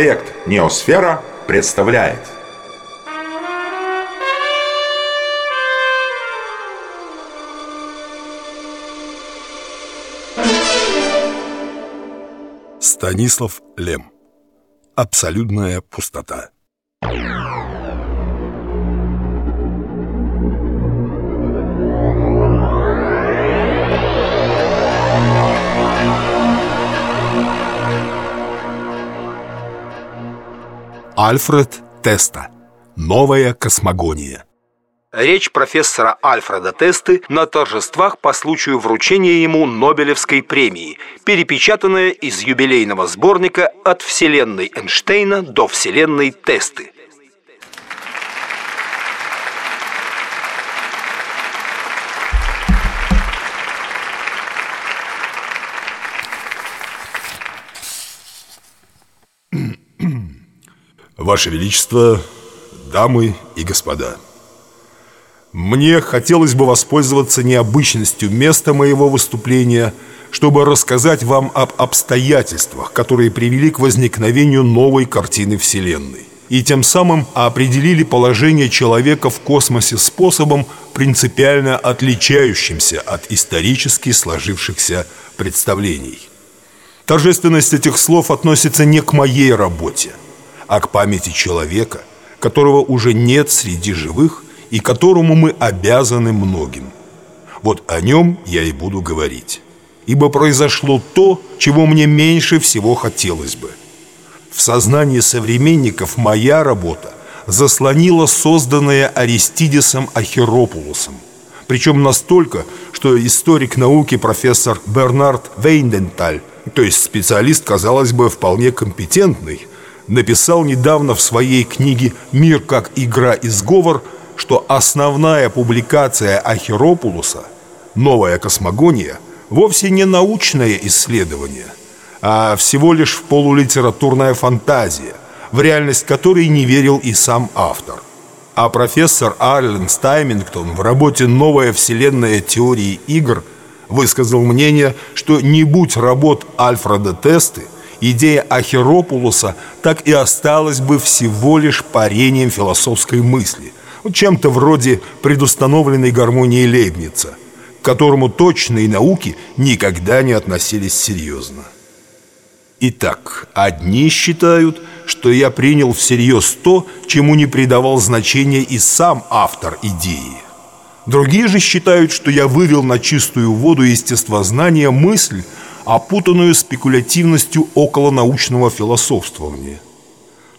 Проект «Неосфера» представляет. Станислав Лем. Абсолютная пустота Альфред Теста. Новая космогония. Речь профессора Альфреда Тесты на торжествах по случаю вручения ему Нобелевской премии, перепечатанная из юбилейного сборника «От вселенной Эйнштейна до вселенной Тесты». Ваше Величество, дамы и господа, мне хотелось бы воспользоваться необычностью места моего выступления, чтобы рассказать вам об обстоятельствах, которые привели к возникновению новой картины Вселенной и тем самым определили положение человека в космосе способом, принципиально отличающимся от исторически сложившихся представлений. Торжественность этих слов относится не к моей работе – а к памяти человека, которого уже нет среди живых и которому мы обязаны многим. Вот о нем я и буду говорить. Ибо произошло то, чего мне меньше всего хотелось бы. В сознании современников моя работа заслонила созданное Аристидисом Ахеропулусом. Причем настолько, что историк науки профессор Бернард Вейнденталь, то есть специалист, казалось бы, вполне компетентный, написал недавно в своей книге «Мир как игра и сговор», что основная публикация Ахеропулуса «Новая космогония» вовсе не научное исследование, а всего лишь полулитературная фантазия, в реальность которой не верил и сам автор. А профессор Арлен Стаймингтон в работе «Новая вселенная теории игр» высказал мнение, что не будь работ Альфреда Тесты – идея Ахеропулуса так и осталась бы всего лишь парением философской мысли, чем-то вроде предустановленной гармонии Лейбница, к которому точные науки никогда не относились серьезно. Итак, одни считают, что я принял всерьез то, чему не придавал значения и сам автор идеи. Другие же считают, что я вывел на чистую воду естествознания мысль, опутанную спекулятивностью околонаучного философствования.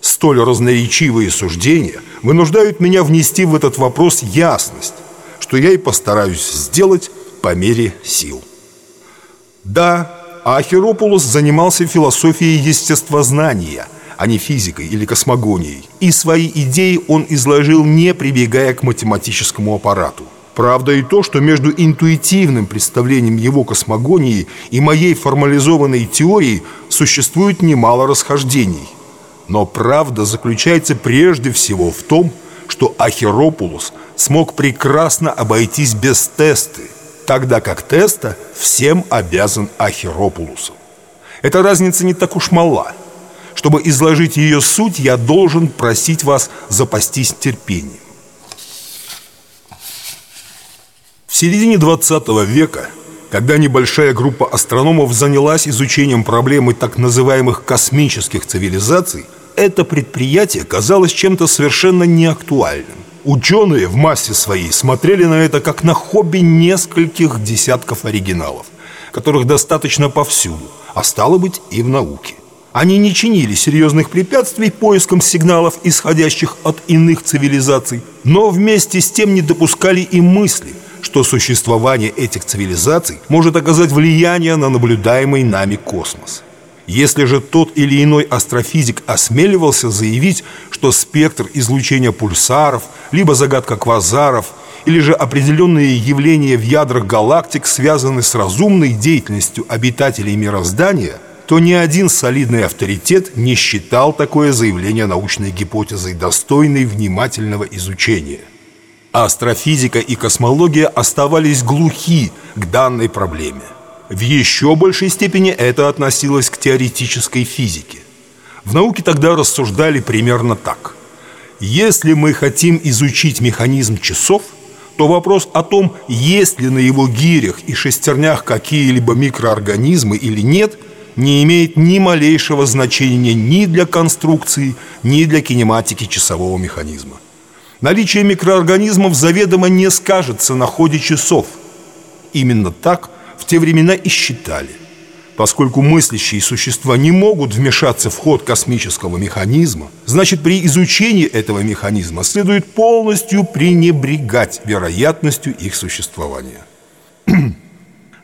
Столь разноречивые суждения вынуждают меня внести в этот вопрос ясность, что я и постараюсь сделать по мере сил. Да, Ахеропулос занимался философией естествознания, а не физикой или космогонией, и свои идеи он изложил, не прибегая к математическому аппарату. Правда и то, что между интуитивным представлением его космогонии и моей формализованной теорией существует немало расхождений. Но правда заключается прежде всего в том, что Ахеропулус смог прекрасно обойтись без тесты, тогда как теста всем обязан Ахеропулусу. Эта разница не так уж мала. Чтобы изложить ее суть, я должен просить вас запастись терпением. В середине 20 века, когда небольшая группа астрономов занялась изучением проблемы так называемых космических цивилизаций, это предприятие казалось чем-то совершенно неактуальным. Ученые в массе своей смотрели на это как на хобби нескольких десятков оригиналов, которых достаточно повсюду, а стало быть и в науке. Они не чинили серьезных препятствий поиском сигналов, исходящих от иных цивилизаций, но вместе с тем не допускали и мысли – что существование этих цивилизаций может оказать влияние на наблюдаемый нами космос. Если же тот или иной астрофизик осмеливался заявить, что спектр излучения пульсаров, либо загадка квазаров, или же определенные явления в ядрах галактик связаны с разумной деятельностью обитателей мироздания, то ни один солидный авторитет не считал такое заявление научной гипотезой достойной внимательного изучения. Астрофизика и космология оставались глухи к данной проблеме. В еще большей степени это относилось к теоретической физике. В науке тогда рассуждали примерно так. Если мы хотим изучить механизм часов, то вопрос о том, есть ли на его гирях и шестернях какие-либо микроорганизмы или нет, не имеет ни малейшего значения ни для конструкции, ни для кинематики часового механизма. Наличие микроорганизмов заведомо не скажется на ходе часов. Именно так в те времена и считали. Поскольку мыслящие существа не могут вмешаться в ход космического механизма, значит при изучении этого механизма следует полностью пренебрегать вероятностью их существования.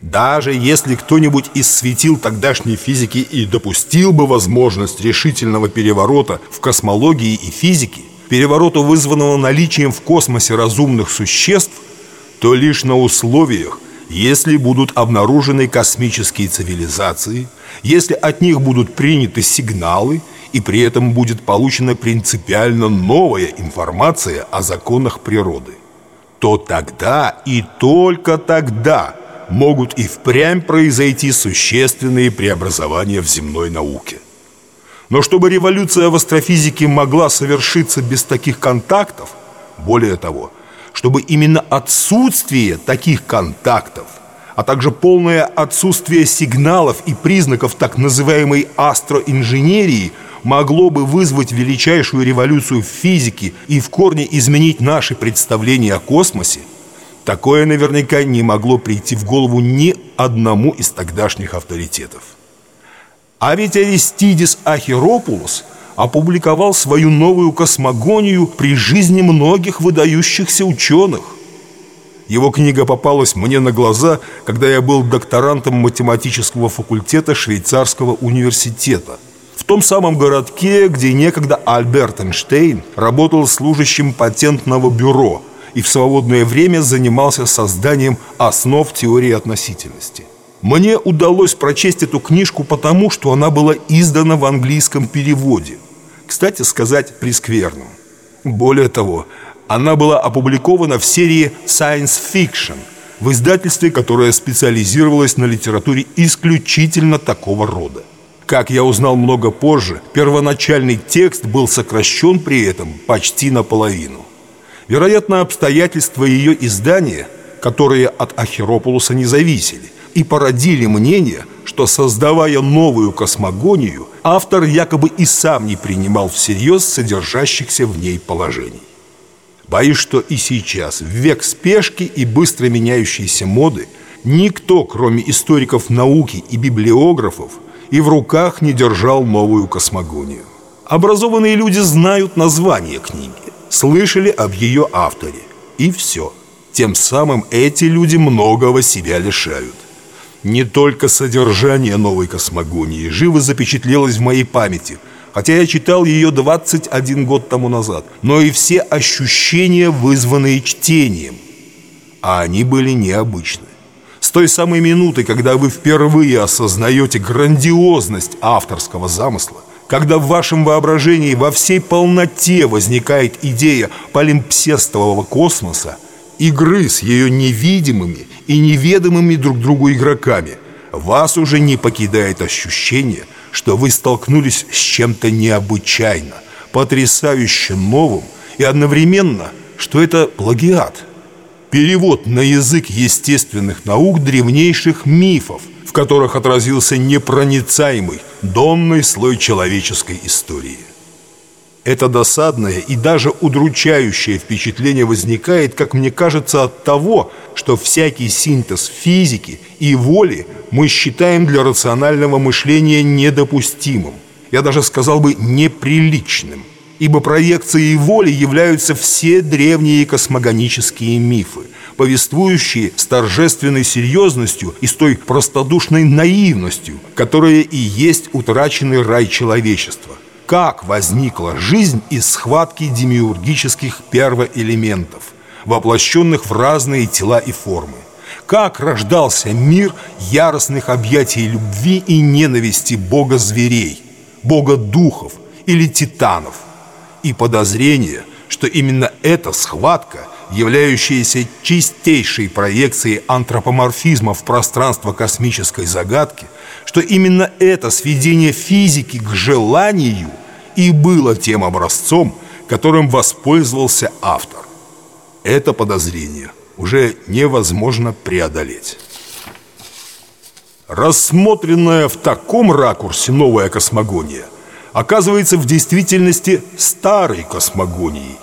Даже если кто-нибудь из светил тогдашней физики и допустил бы возможность решительного переворота в космологии и физике, переворота, вызванного наличием в космосе разумных существ, то лишь на условиях, если будут обнаружены космические цивилизации, если от них будут приняты сигналы и при этом будет получена принципиально новая информация о законах природы, то тогда и только тогда могут и впрямь произойти существенные преобразования в земной науке. Но чтобы революция в астрофизике могла совершиться без таких контактов, более того, чтобы именно отсутствие таких контактов, а также полное отсутствие сигналов и признаков так называемой астроинженерии могло бы вызвать величайшую революцию в физике и в корне изменить наши представления о космосе, такое наверняка не могло прийти в голову ни одному из тогдашних авторитетов. А ведь Аристидис Ахиропулос опубликовал свою новую космогонию при жизни многих выдающихся ученых. Его книга попалась мне на глаза, когда я был докторантом математического факультета швейцарского университета. В том самом городке, где некогда Альберт Эйнштейн работал служащим патентного бюро и в свободное время занимался созданием основ теории относительности. Мне удалось прочесть эту книжку потому, что она была издана в английском переводе. Кстати сказать, прескверным. Более того, она была опубликована в серии Science Fiction, в издательстве, которое специализировалось на литературе исключительно такого рода. Как я узнал много позже, первоначальный текст был сокращен при этом почти наполовину. Вероятно, обстоятельства ее издания, которые от Ахиропулуса не зависели, и породили мнение, что создавая новую космогонию, автор якобы и сам не принимал всерьез содержащихся в ней положений. Боюсь, что и сейчас, в век спешки и быстро меняющейся моды, никто, кроме историков науки и библиографов, и в руках не держал новую космогонию. Образованные люди знают название книги, слышали об ее авторе, и все. Тем самым эти люди многого себя лишают. Не только содержание новой космогонии живо запечатлелось в моей памяти, хотя я читал ее 21 год тому назад, но и все ощущения, вызванные чтением. А они были необычны. С той самой минуты, когда вы впервые осознаете грандиозность авторского замысла, когда в вашем воображении во всей полноте возникает идея полимпсестового космоса, игры с ее невидимыми и неведомыми друг другу игроками, вас уже не покидает ощущение, что вы столкнулись с чем-то необычайно, потрясающе новым и одновременно, что это плагиат. Перевод на язык естественных наук древнейших мифов, в которых отразился непроницаемый, донный слой человеческой истории. Это досадное и даже удручающее впечатление возникает, как мне кажется, от того, что всякий синтез физики и воли мы считаем для рационального мышления недопустимым. Я даже сказал бы неприличным. Ибо проекцией воли являются все древние космогонические мифы, повествующие с торжественной серьезностью и с той простодушной наивностью, которая и есть утраченный рай человечества – как возникла жизнь из схватки демиургических первоэлементов, воплощенных в разные тела и формы. Как рождался мир яростных объятий любви и ненависти бога зверей, бога духов или титанов. И подозрение, что именно эта схватка являющаяся чистейшей проекцией антропоморфизма в пространство космической загадки, что именно это сведение физики к желанию и было тем образцом, которым воспользовался автор. Это подозрение уже невозможно преодолеть. Рассмотренная в таком ракурсе новая космогония оказывается в действительности старой космогонией,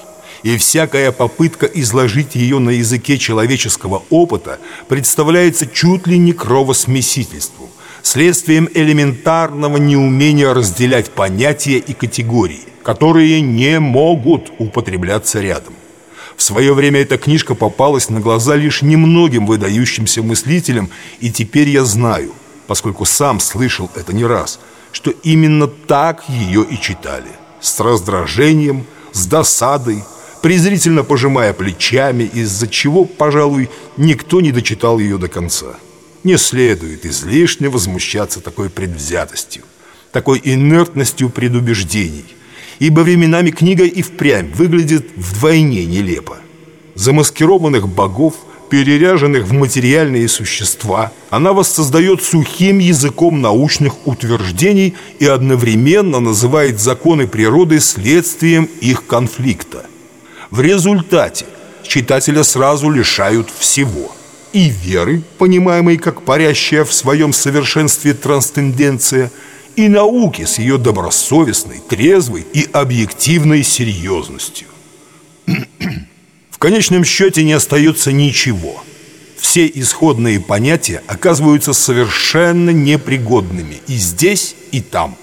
и всякая попытка изложить ее на языке человеческого опыта представляется чуть ли не кровосмесительством, следствием элементарного неумения разделять понятия и категории, которые не могут употребляться рядом. В свое время эта книжка попалась на глаза лишь немногим выдающимся мыслителям, и теперь я знаю, поскольку сам слышал это не раз, что именно так ее и читали. С раздражением, с досадой, презрительно пожимая плечами, из-за чего, пожалуй, никто не дочитал ее до конца. Не следует излишне возмущаться такой предвзятостью, такой инертностью предубеждений – ибо временами книга и впрямь выглядит вдвойне нелепо. Замаскированных богов, переряженных в материальные существа, она воссоздает сухим языком научных утверждений и одновременно называет законы природы следствием их конфликта. В результате читателя сразу лишают всего – и веры, понимаемой как парящая в своем совершенстве трансценденция – и науки с ее добросовестной, трезвой и объективной серьезностью. В конечном счете не остается ничего. Все исходные понятия оказываются совершенно непригодными и здесь, и там.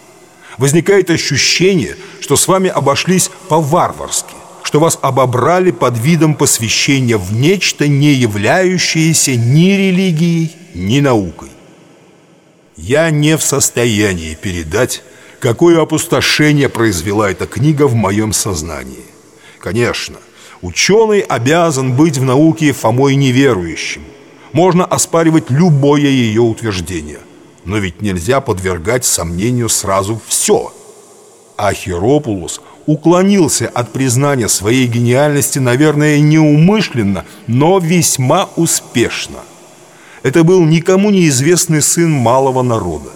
Возникает ощущение, что с вами обошлись по-варварски, что вас обобрали под видом посвящения в нечто, не являющееся ни религией, ни наукой. Я не в состоянии передать, какое опустошение произвела эта книга в моем сознании. Конечно, ученый обязан быть в науке Фомой неверующим. Можно оспаривать любое ее утверждение. Но ведь нельзя подвергать сомнению сразу все. А уклонился от признания своей гениальности, наверное, неумышленно, но весьма успешно. Это был никому неизвестный сын малого народа.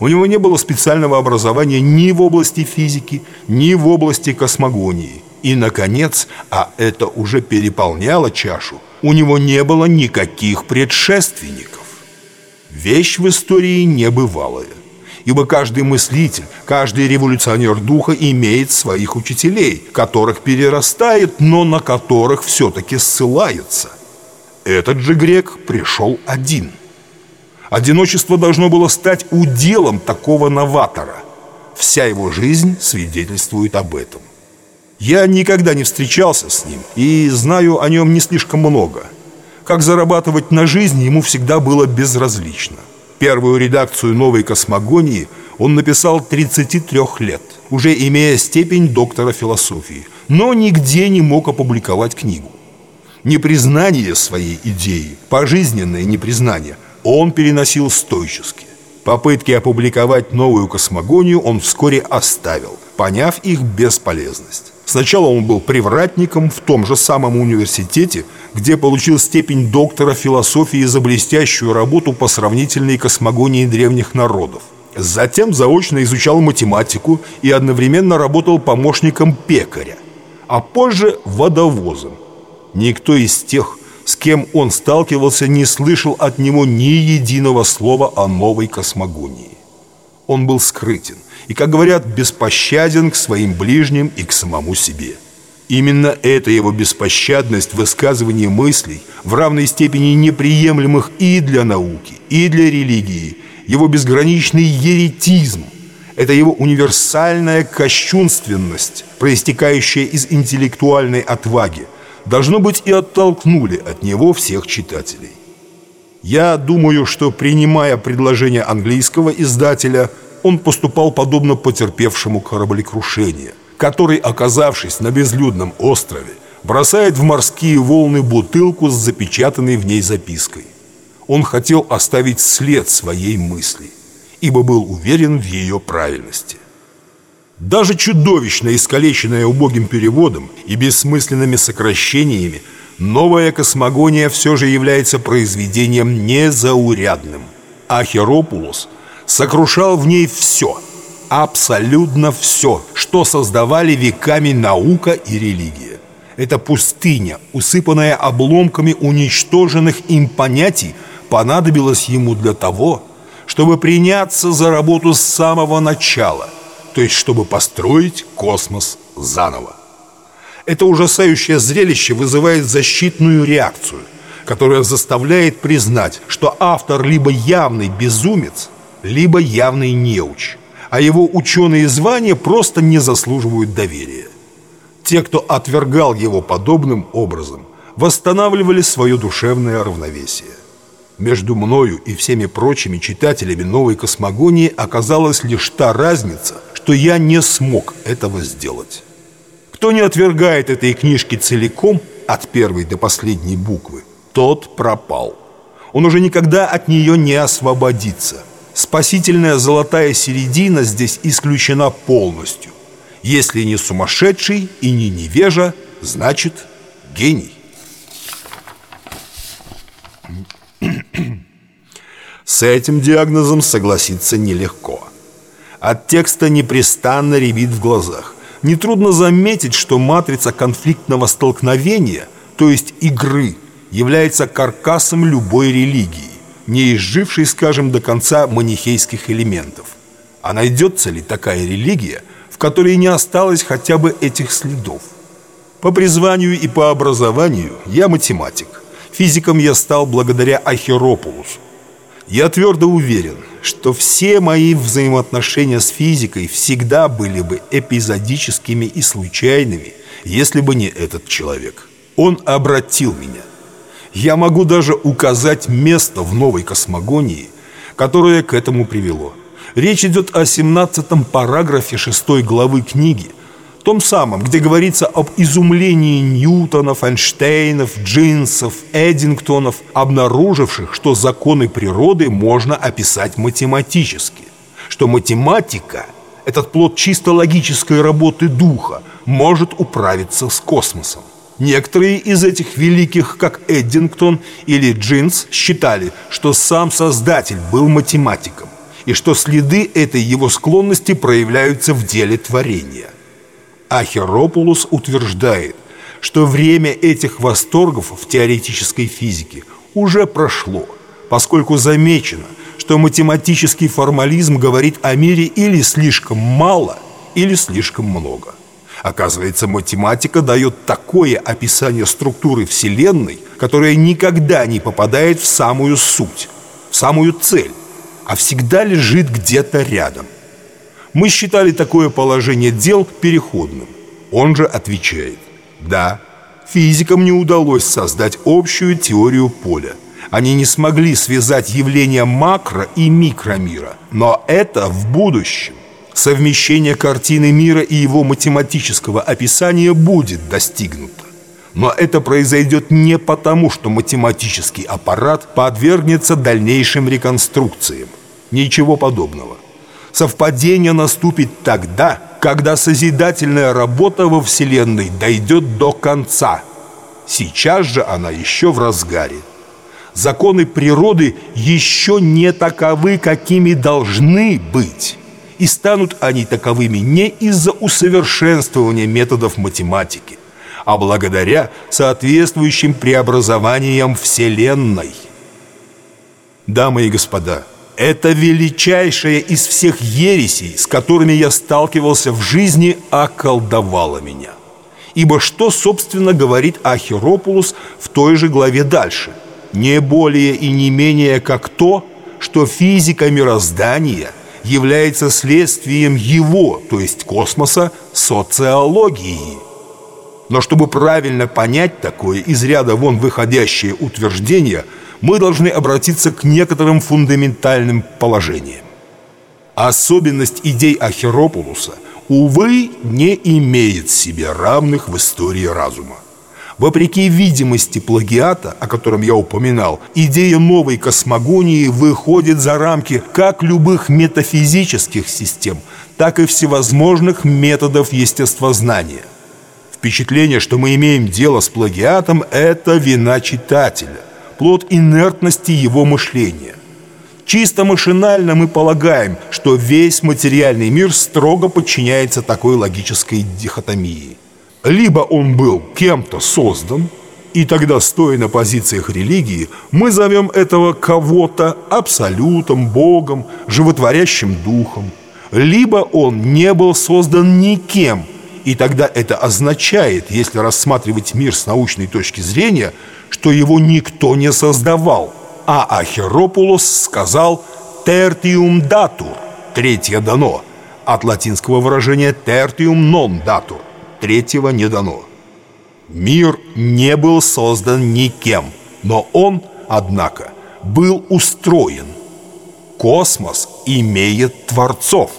У него не было специального образования ни в области физики, ни в области космогонии. И, наконец, а это уже переполняло чашу, у него не было никаких предшественников. Вещь в истории небывалая. Ибо каждый мыслитель, каждый революционер духа имеет своих учителей, которых перерастает, но на которых все-таки ссылается. Этот же грек пришел один. Одиночество должно было стать уделом такого новатора. Вся его жизнь свидетельствует об этом. Я никогда не встречался с ним и знаю о нем не слишком много. Как зарабатывать на жизнь ему всегда было безразлично. Первую редакцию «Новой космогонии» он написал 33 лет, уже имея степень доктора философии, но нигде не мог опубликовать книгу непризнание своей идеи, пожизненное непризнание, он переносил стойчески. Попытки опубликовать новую космогонию он вскоре оставил, поняв их бесполезность. Сначала он был привратником в том же самом университете, где получил степень доктора философии за блестящую работу по сравнительной космогонии древних народов. Затем заочно изучал математику и одновременно работал помощником пекаря, а позже водовозом – Никто из тех, с кем он сталкивался, не слышал от него ни единого слова о новой космогонии. Он был скрытен и, как говорят, беспощаден к своим ближним и к самому себе. Именно эта его беспощадность в высказывании мыслей в равной степени неприемлемых и для науки, и для религии, его безграничный еретизм, это его универсальная кощунственность, проистекающая из интеллектуальной отваги – должно быть, и оттолкнули от него всех читателей. Я думаю, что, принимая предложение английского издателя, он поступал подобно потерпевшему кораблекрушение, который, оказавшись на безлюдном острове, бросает в морские волны бутылку с запечатанной в ней запиской. Он хотел оставить след своей мысли, ибо был уверен в ее правильности. Даже чудовищно искалеченная убогим переводом и бессмысленными сокращениями, новая космогония все же является произведением незаурядным. А Херопулос сокрушал в ней все, абсолютно все, что создавали веками наука и религия. Эта пустыня, усыпанная обломками уничтоженных им понятий, понадобилась ему для того, чтобы приняться за работу с самого начала, то есть чтобы построить космос заново. Это ужасающее зрелище вызывает защитную реакцию, которая заставляет признать, что автор либо явный безумец, либо явный неуч, а его ученые звания просто не заслуживают доверия. Те, кто отвергал его подобным образом, восстанавливали свое душевное равновесие. Между мною и всеми прочими читателями новой космогонии оказалась лишь та разница, что я не смог этого сделать. Кто не отвергает этой книжки целиком, от первой до последней буквы, тот пропал. Он уже никогда от нее не освободится. Спасительная золотая середина здесь исключена полностью. Если не сумасшедший и не невежа, значит гений. С этим диагнозом согласиться нелегко. От текста непрестанно рябит в глазах. Нетрудно заметить, что матрица конфликтного столкновения, то есть игры, является каркасом любой религии, не изжившей, скажем, до конца манихейских элементов. А найдется ли такая религия, в которой не осталось хотя бы этих следов? По призванию и по образованию я математик. Физиком я стал благодаря Ахеропулусу. Я твердо уверен, что все мои взаимоотношения с физикой всегда были бы эпизодическими и случайными, если бы не этот человек. Он обратил меня. Я могу даже указать место в новой космогонии, которое к этому привело. Речь идет о 17 параграфе 6 главы книги, том самом, где говорится об изумлении Ньютонов, Эйнштейнов, Джинсов, Эдингтонов, обнаруживших, что законы природы можно описать математически, что математика, этот плод чисто логической работы духа, может управиться с космосом. Некоторые из этих великих, как Эддингтон или Джинс, считали, что сам Создатель был математиком и что следы этой его склонности проявляются в деле творения. Ахеропулус утверждает, что время этих восторгов в теоретической физике уже прошло, поскольку замечено, что математический формализм говорит о мире или слишком мало, или слишком много. Оказывается, математика дает такое описание структуры Вселенной, которое никогда не попадает в самую суть, в самую цель, а всегда лежит где-то рядом – мы считали такое положение дел переходным. Он же отвечает, да, физикам не удалось создать общую теорию поля. Они не смогли связать явления макро- и микромира. Но это в будущем. Совмещение картины мира и его математического описания будет достигнуто. Но это произойдет не потому, что математический аппарат подвергнется дальнейшим реконструкциям. Ничего подобного. Совпадение наступит тогда, когда созидательная работа во Вселенной дойдет до конца. Сейчас же она еще в разгаре. Законы природы еще не таковы, какими должны быть. И станут они таковыми не из-за усовершенствования методов математики, а благодаря соответствующим преобразованиям Вселенной. Дамы и господа, это величайшая из всех ересей, с которыми я сталкивался в жизни, околдовала меня. Ибо что, собственно, говорит Ахиропулус в той же главе дальше? Не более и не менее как то, что физика мироздания является следствием его, то есть космоса, социологии. Но чтобы правильно понять такое из ряда вон выходящее утверждение – мы должны обратиться к некоторым фундаментальным положениям. Особенность идей Ахеропулуса, увы, не имеет себе равных в истории разума. Вопреки видимости плагиата, о котором я упоминал, идея новой космогонии выходит за рамки как любых метафизических систем, так и всевозможных методов естествознания – Впечатление, что мы имеем дело с плагиатом – это вина читателя, плод инертности его мышления. Чисто машинально мы полагаем, что весь материальный мир строго подчиняется такой логической дихотомии. Либо он был кем-то создан, и тогда, стоя на позициях религии, мы зовем этого кого-то абсолютом, Богом, животворящим духом. Либо он не был создан никем, и тогда это означает, если рассматривать мир с научной точки зрения, что его никто не создавал – а Ахеропулос сказал «tertium datur» – «третье дано», от латинского выражения «tertium non datur» – «третьего не дано». Мир не был создан никем, но он, однако, был устроен. Космос имеет творцов.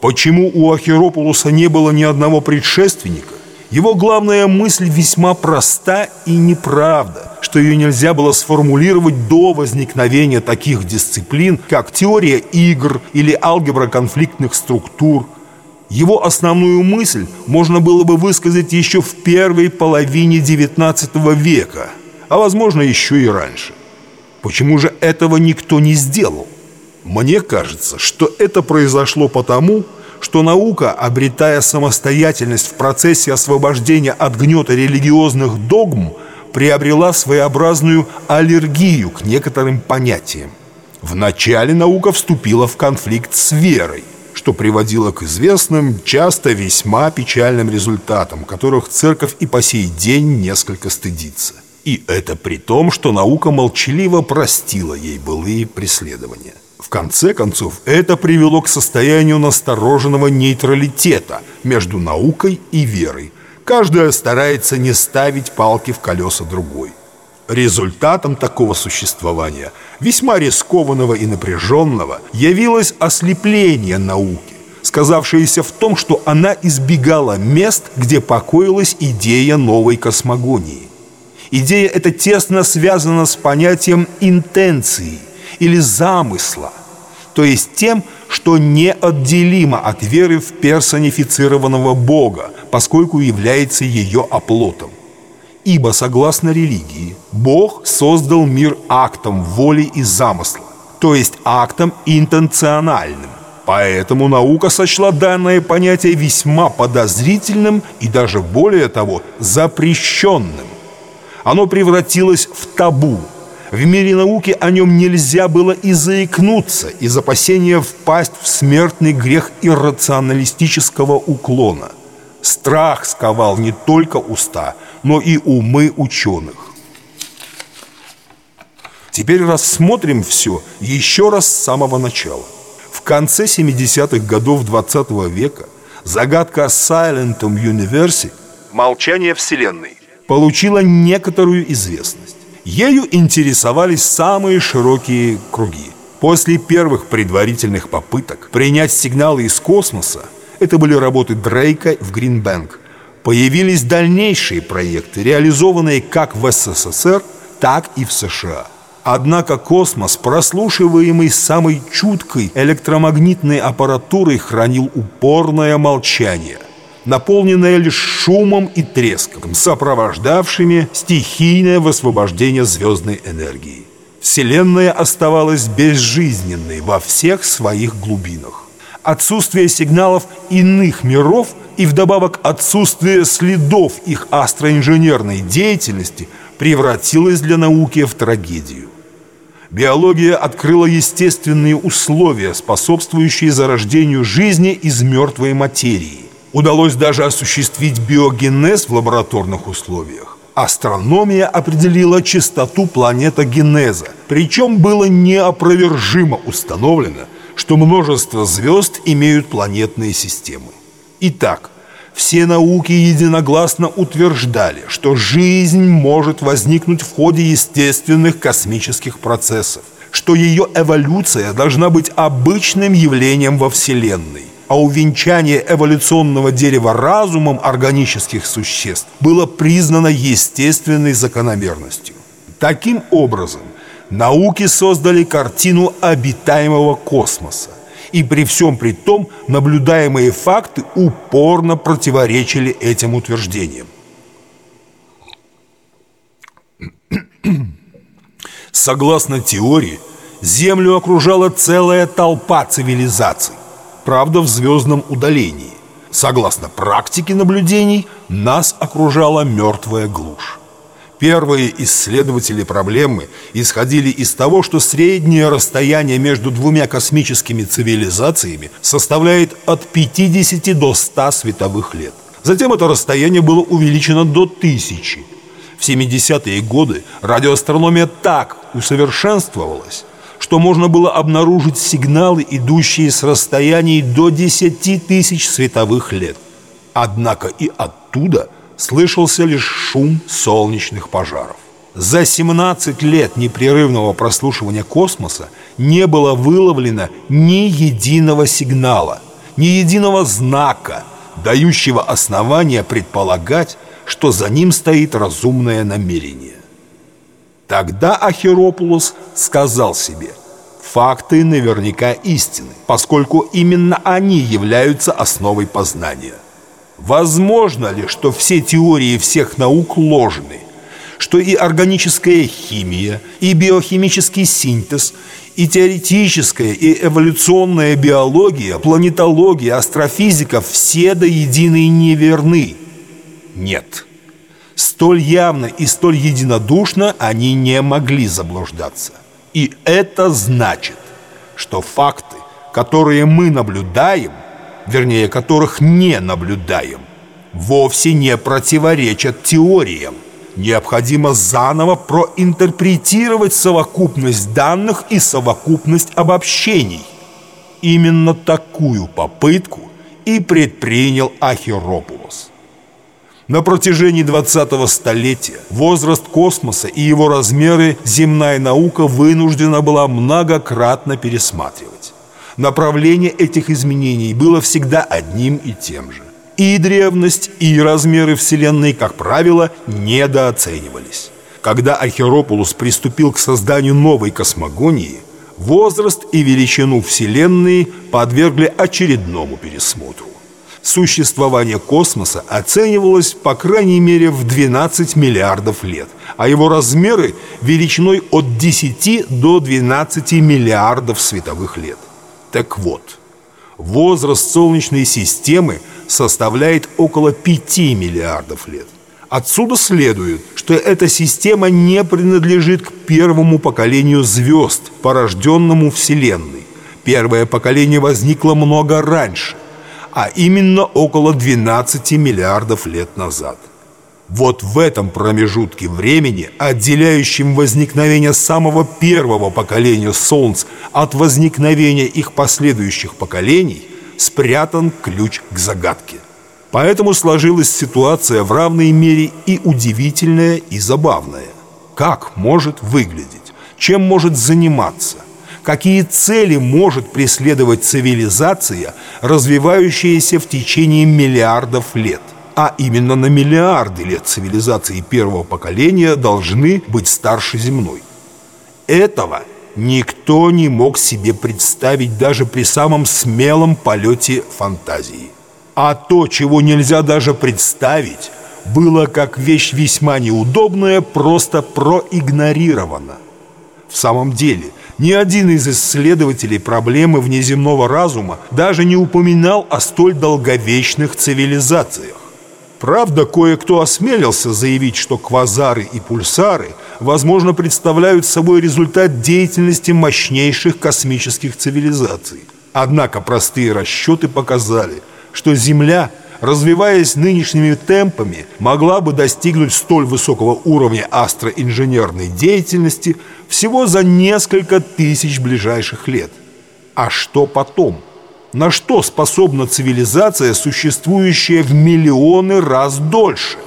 Почему у Ахеропулуса не было ни одного предшественника? Его главная мысль весьма проста и неправда, что ее нельзя было сформулировать до возникновения таких дисциплин, как теория игр или алгебра конфликтных структур. Его основную мысль можно было бы высказать еще в первой половине XIX века, а возможно еще и раньше. Почему же этого никто не сделал? Мне кажется, что это произошло потому, что наука, обретая самостоятельность в процессе освобождения от гнета религиозных догм, приобрела своеобразную аллергию к некоторым понятиям. Вначале наука вступила в конфликт с верой, что приводило к известным, часто весьма печальным результатам, которых церковь и по сей день несколько стыдится. И это при том, что наука молчаливо простила ей былые преследования. В конце концов, это привело к состоянию настороженного нейтралитета между наукой и верой. Каждая старается не ставить палки в колеса другой. Результатом такого существования, весьма рискованного и напряженного, явилось ослепление науки, сказавшееся в том, что она избегала мест, где покоилась идея новой космогонии. Идея эта тесно связана с понятием интенции – или замысла, то есть тем, что неотделимо от веры в персонифицированного Бога, поскольку является ее оплотом. Ибо, согласно религии, Бог создал мир актом воли и замысла, то есть актом интенциональным. Поэтому наука сочла данное понятие весьма подозрительным и даже более того запрещенным. Оно превратилось в табу – в мире науки о нем нельзя было и заикнуться из опасения впасть в смертный грех иррационалистического уклона. Страх сковал не только уста, но и умы ученых. Теперь рассмотрим все еще раз с самого начала. В конце 70-х годов 20 -го века загадка Silentum Universe «Молчание Вселенной» получила некоторую известность. Ею интересовались самые широкие круги. После первых предварительных попыток принять сигналы из космоса, это были работы Дрейка в Гринбэнк, появились дальнейшие проекты, реализованные как в СССР, так и в США. Однако космос, прослушиваемый самой чуткой электромагнитной аппаратурой, хранил упорное молчание наполненная лишь шумом и треском, сопровождавшими стихийное высвобождение звездной энергии. Вселенная оставалась безжизненной во всех своих глубинах. Отсутствие сигналов иных миров и вдобавок отсутствие следов их астроинженерной деятельности превратилось для науки в трагедию. Биология открыла естественные условия, способствующие зарождению жизни из мертвой материи. Удалось даже осуществить биогенез в лабораторных условиях. Астрономия определила частоту планетогенеза, причем было неопровержимо установлено, что множество звезд имеют планетные системы. Итак, все науки единогласно утверждали, что жизнь может возникнуть в ходе естественных космических процессов, что ее эволюция должна быть обычным явлением во Вселенной а увенчание эволюционного дерева разумом органических существ было признано естественной закономерностью. Таким образом, науки создали картину обитаемого космоса И при всем при том наблюдаемые факты упорно противоречили этим утверждениям. Согласно теории, Землю окружала целая толпа цивилизаций, правда в звездном удалении. Согласно практике наблюдений, нас окружала мертвая глушь. Первые исследователи проблемы исходили из того, что среднее расстояние между двумя космическими цивилизациями составляет от 50 до 100 световых лет. Затем это расстояние было увеличено до тысячи. В 70-е годы радиоастрономия так усовершенствовалась, что можно было обнаружить сигналы, идущие с расстояний до 10 тысяч световых лет. Однако и оттуда – слышался лишь шум солнечных пожаров. За 17 лет непрерывного прослушивания космоса не было выловлено ни единого сигнала, ни единого знака, дающего основания предполагать, что за ним стоит разумное намерение. Тогда Ахиропулос сказал себе, факты наверняка истины, поскольку именно они являются основой познания. Возможно ли, что все теории всех наук ложны? Что и органическая химия, и биохимический синтез, и теоретическая, и эволюционная биология, планетология, астрофизика все до единой неверны? Нет. Столь явно и столь единодушно они не могли заблуждаться. И это значит, что факты, которые мы наблюдаем – вернее, которых не наблюдаем, вовсе не противоречат теориям. Необходимо заново проинтерпретировать совокупность данных и совокупность обобщений. Именно такую попытку и предпринял Ахиропулос. На протяжении 20-го столетия возраст космоса и его размеры земная наука вынуждена была многократно пересматривать направление этих изменений было всегда одним и тем же. И древность, и размеры Вселенной, как правило, недооценивались. Когда Ахеропулус приступил к созданию новой космогонии, возраст и величину Вселенной подвергли очередному пересмотру. Существование космоса оценивалось по крайней мере в 12 миллиардов лет, а его размеры величиной от 10 до 12 миллиардов световых лет. Так вот, возраст Солнечной системы составляет около 5 миллиардов лет. Отсюда следует, что эта система не принадлежит к первому поколению звезд, порожденному Вселенной. Первое поколение возникло много раньше, а именно около 12 миллиардов лет назад. Вот в этом промежутке времени, отделяющем возникновение самого первого поколения Солнц от возникновения их последующих поколений, спрятан ключ к загадке. Поэтому сложилась ситуация в равной мере и удивительная, и забавная. Как может выглядеть? Чем может заниматься? Какие цели может преследовать цивилизация, развивающаяся в течение миллиардов лет? А именно на миллиарды лет цивилизации первого поколения должны быть старше земной. Этого никто не мог себе представить даже при самом смелом полете фантазии. А то, чего нельзя даже представить, было как вещь весьма неудобная, просто проигнорировано. В самом деле, ни один из исследователей проблемы внеземного разума даже не упоминал о столь долговечных цивилизациях. Правда, кое-кто осмелился заявить, что квазары и пульсары, возможно, представляют собой результат деятельности мощнейших космических цивилизаций. Однако простые расчеты показали, что Земля, развиваясь нынешними темпами, могла бы достигнуть столь высокого уровня астроинженерной деятельности всего за несколько тысяч ближайших лет. А что потом? На что способна цивилизация, существующая в миллионы раз дольше.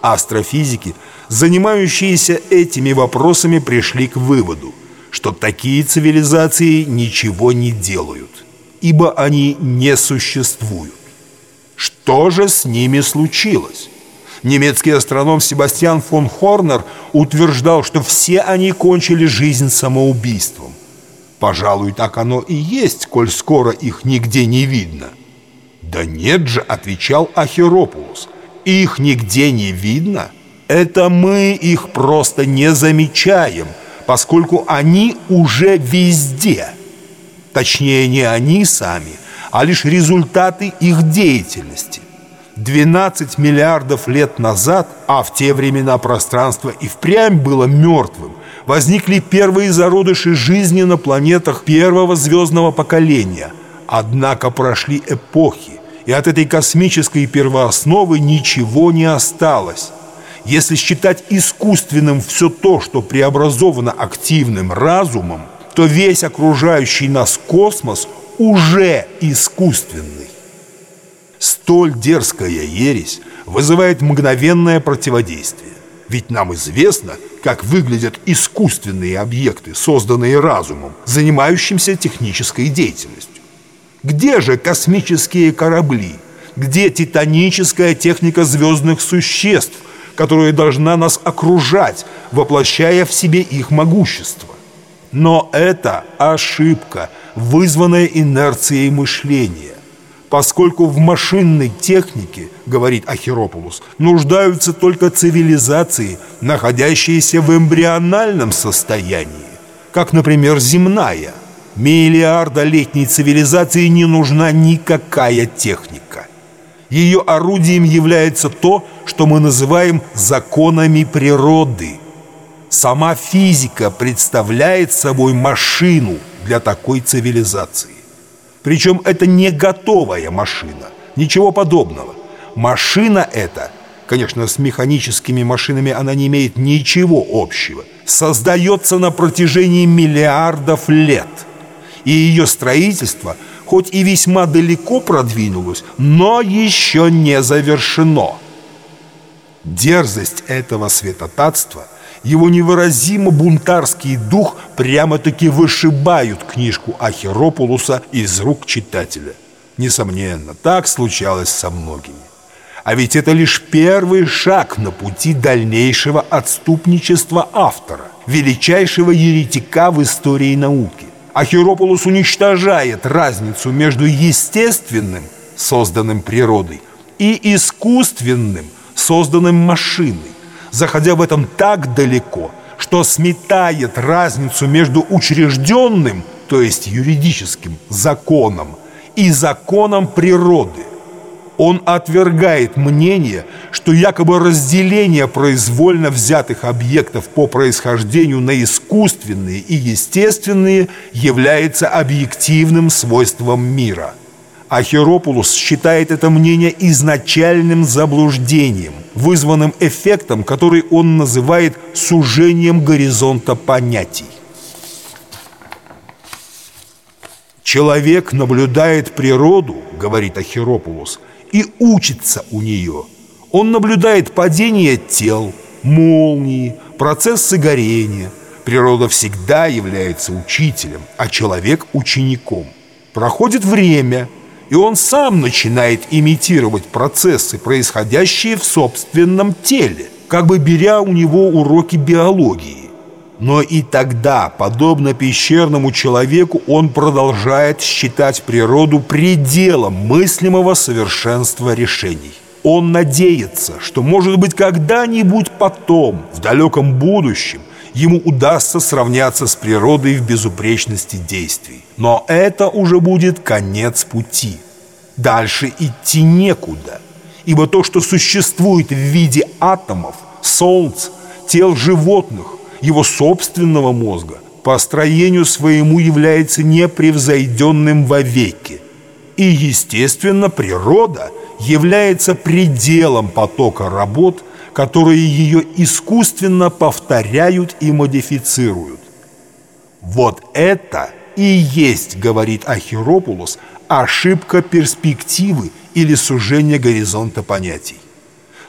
Астрофизики, занимающиеся этими вопросами, пришли к выводу, что такие цивилизации ничего не делают, ибо они не существуют. Что же с ними случилось? Немецкий астроном Себастьян фон Хорнер утверждал, что все они кончили жизнь самоубийством. Пожалуй, так оно и есть, коль скоро их нигде не видно. Да нет же, отвечал Ахеропулус. Их нигде не видно. Это мы их просто не замечаем, поскольку они уже везде. Точнее, не они сами, а лишь результаты их деятельности. 12 миллиардов лет назад, а в те времена пространство и впрямь было мертвым, возникли первые зародыши жизни на планетах первого звездного поколения. Однако прошли эпохи, и от этой космической первоосновы ничего не осталось. Если считать искусственным все то, что преобразовано активным разумом, то весь окружающий нас космос уже искусственный. Столь дерзкая ересь вызывает мгновенное противодействие. Ведь нам известно, как выглядят искусственные объекты, созданные разумом, занимающимся технической деятельностью. Где же космические корабли? Где титаническая техника звездных существ, которая должна нас окружать, воплощая в себе их могущество? Но это ошибка, вызванная инерцией мышления поскольку в машинной технике, говорит Ахиропулус, нуждаются только цивилизации, находящиеся в эмбриональном состоянии, как, например, земная. Миллиардолетней цивилизации не нужна никакая техника. Ее орудием является то, что мы называем законами природы. Сама физика представляет собой машину для такой цивилизации. Причем это не готовая машина, ничего подобного. Машина эта, конечно, с механическими машинами она не имеет ничего общего, создается на протяжении миллиардов лет. И ее строительство, хоть и весьма далеко продвинулось, но еще не завершено. Дерзость этого святотатства – его невыразимо бунтарский дух прямо-таки вышибают книжку Ахеропулуса из рук читателя. Несомненно, так случалось со многими. А ведь это лишь первый шаг на пути дальнейшего отступничества автора, величайшего еретика в истории науки. Ахеропулус уничтожает разницу между естественным, созданным природой, и искусственным, созданным машиной заходя в этом так далеко, что сметает разницу между учрежденным, то есть юридическим законом, и законом природы. Он отвергает мнение, что якобы разделение произвольно взятых объектов по происхождению на искусственные и естественные является объективным свойством мира – Ахеропулус считает это мнение изначальным заблуждением, вызванным эффектом, который он называет сужением горизонта понятий. Человек наблюдает природу, говорит Ахеропулус, и учится у нее. Он наблюдает падение тел, молнии, процессы горения. Природа всегда является учителем, а человек – учеником. Проходит время – и он сам начинает имитировать процессы, происходящие в собственном теле, как бы беря у него уроки биологии. Но и тогда, подобно пещерному человеку, он продолжает считать природу пределом мыслимого совершенства решений. Он надеется, что, может быть, когда-нибудь потом, в далеком будущем, ему удастся сравняться с природой в безупречности действий. Но это уже будет конец пути. Дальше идти некуда, ибо то, что существует в виде атомов, солнц, тел животных, его собственного мозга, по строению своему является непревзойденным вовеки. И, естественно, природа является пределом потока работ – которые ее искусственно повторяют и модифицируют. Вот это и есть, говорит Ахиропулос, ошибка перспективы или сужение горизонта понятий.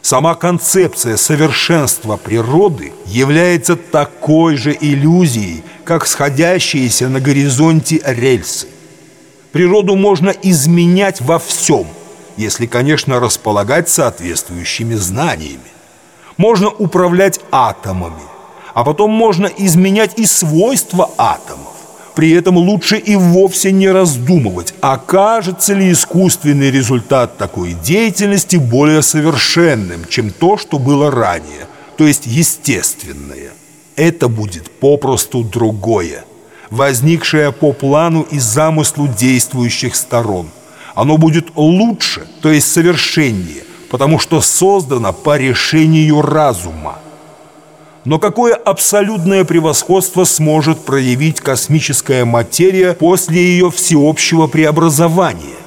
Сама концепция совершенства природы является такой же иллюзией, как сходящиеся на горизонте рельсы. Природу можно изменять во всем, если, конечно, располагать соответствующими знаниями можно управлять атомами, а потом можно изменять и свойства атомов. при этом лучше и вовсе не раздумывать, окажется ли искусственный результат такой деятельности более совершенным, чем то, что было ранее, то есть естественное. Это будет попросту другое, возникшее по плану и замыслу действующих сторон. Оно будет лучше, то есть совершеннее, потому что создано по решению разума. Но какое абсолютное превосходство сможет проявить космическая материя после ее всеобщего преобразования?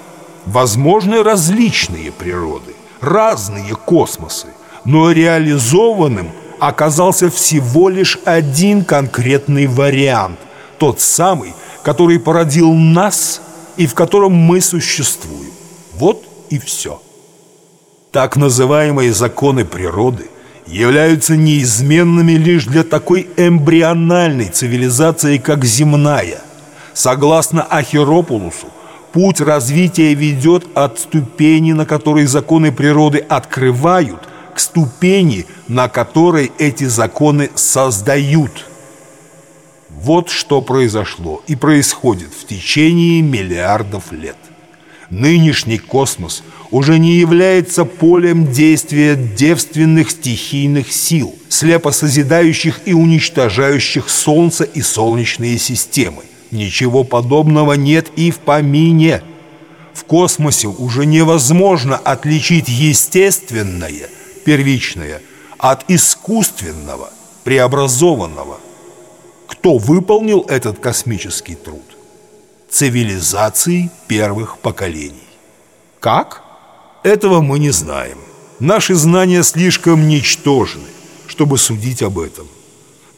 Возможны различные природы, разные космосы, но реализованным оказался всего лишь один конкретный вариант, тот самый, который породил нас и в котором мы существуем. Вот и все. Так называемые законы природы – являются неизменными лишь для такой эмбриональной цивилизации, как земная. Согласно Ахиропулусу, путь развития ведет от ступени, на которой законы природы открывают, к ступени, на которой эти законы создают. Вот что произошло и происходит в течение миллиардов лет. Нынешний космос уже не является полем действия девственных стихийных сил, слепо созидающих и уничтожающих Солнце и Солнечные системы. Ничего подобного нет и в помине. В космосе уже невозможно отличить естественное, первичное, от искусственного, преобразованного. Кто выполнил этот космический труд? цивилизации первых поколений. Как? Этого мы не знаем. Наши знания слишком ничтожны, чтобы судить об этом.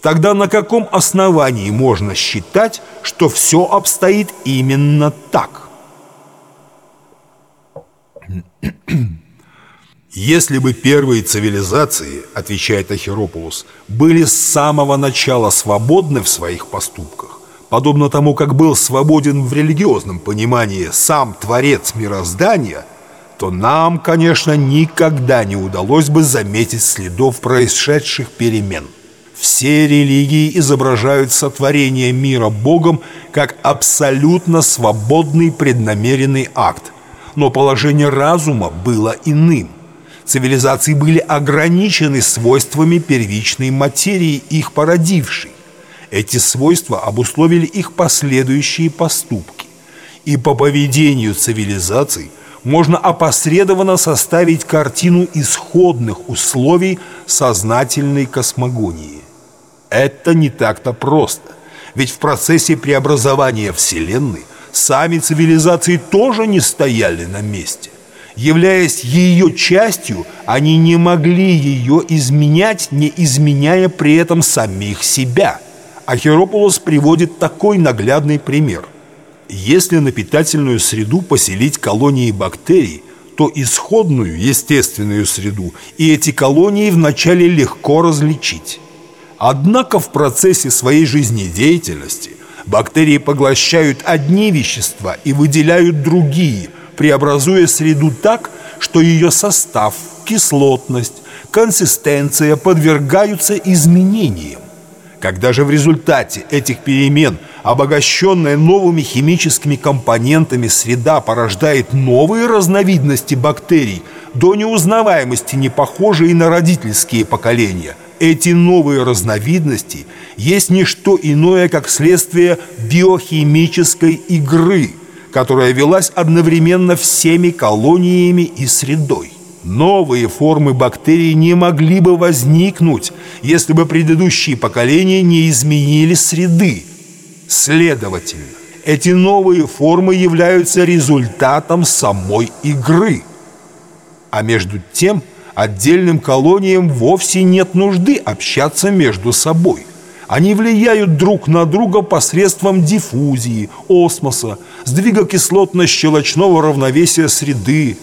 Тогда на каком основании можно считать, что все обстоит именно так? Если бы первые цивилизации, отвечает Ахиропулус, были с самого начала свободны в своих поступках, подобно тому, как был свободен в религиозном понимании сам Творец мироздания, то нам, конечно, никогда не удалось бы заметить следов происшедших перемен. Все религии изображают сотворение мира Богом как абсолютно свободный преднамеренный акт, но положение разума было иным. Цивилизации были ограничены свойствами первичной материи, их породившей. Эти свойства обусловили их последующие поступки. И по поведению цивилизаций можно опосредованно составить картину исходных условий сознательной космогонии. Это не так-то просто, ведь в процессе преобразования Вселенной сами цивилизации тоже не стояли на месте. Являясь ее частью, они не могли ее изменять, не изменяя при этом самих себя – Ахерополос приводит такой наглядный пример. Если на питательную среду поселить колонии бактерий, то исходную естественную среду и эти колонии вначале легко различить. Однако в процессе своей жизнедеятельности бактерии поглощают одни вещества и выделяют другие, преобразуя среду так, что ее состав, кислотность, консистенция подвергаются изменениям. Когда же в результате этих перемен, обогащенная новыми химическими компонентами среда порождает новые разновидности бактерий, до неузнаваемости не похожие на родительские поколения, эти новые разновидности есть не что иное, как следствие биохимической игры, которая велась одновременно всеми колониями и средой. Новые формы бактерий не могли бы возникнуть, если бы предыдущие поколения не изменили среды. Следовательно, эти новые формы являются результатом самой игры. А между тем, отдельным колониям вовсе нет нужды общаться между собой. Они влияют друг на друга посредством диффузии, осмоса, сдвига кислотно-щелочного равновесия среды.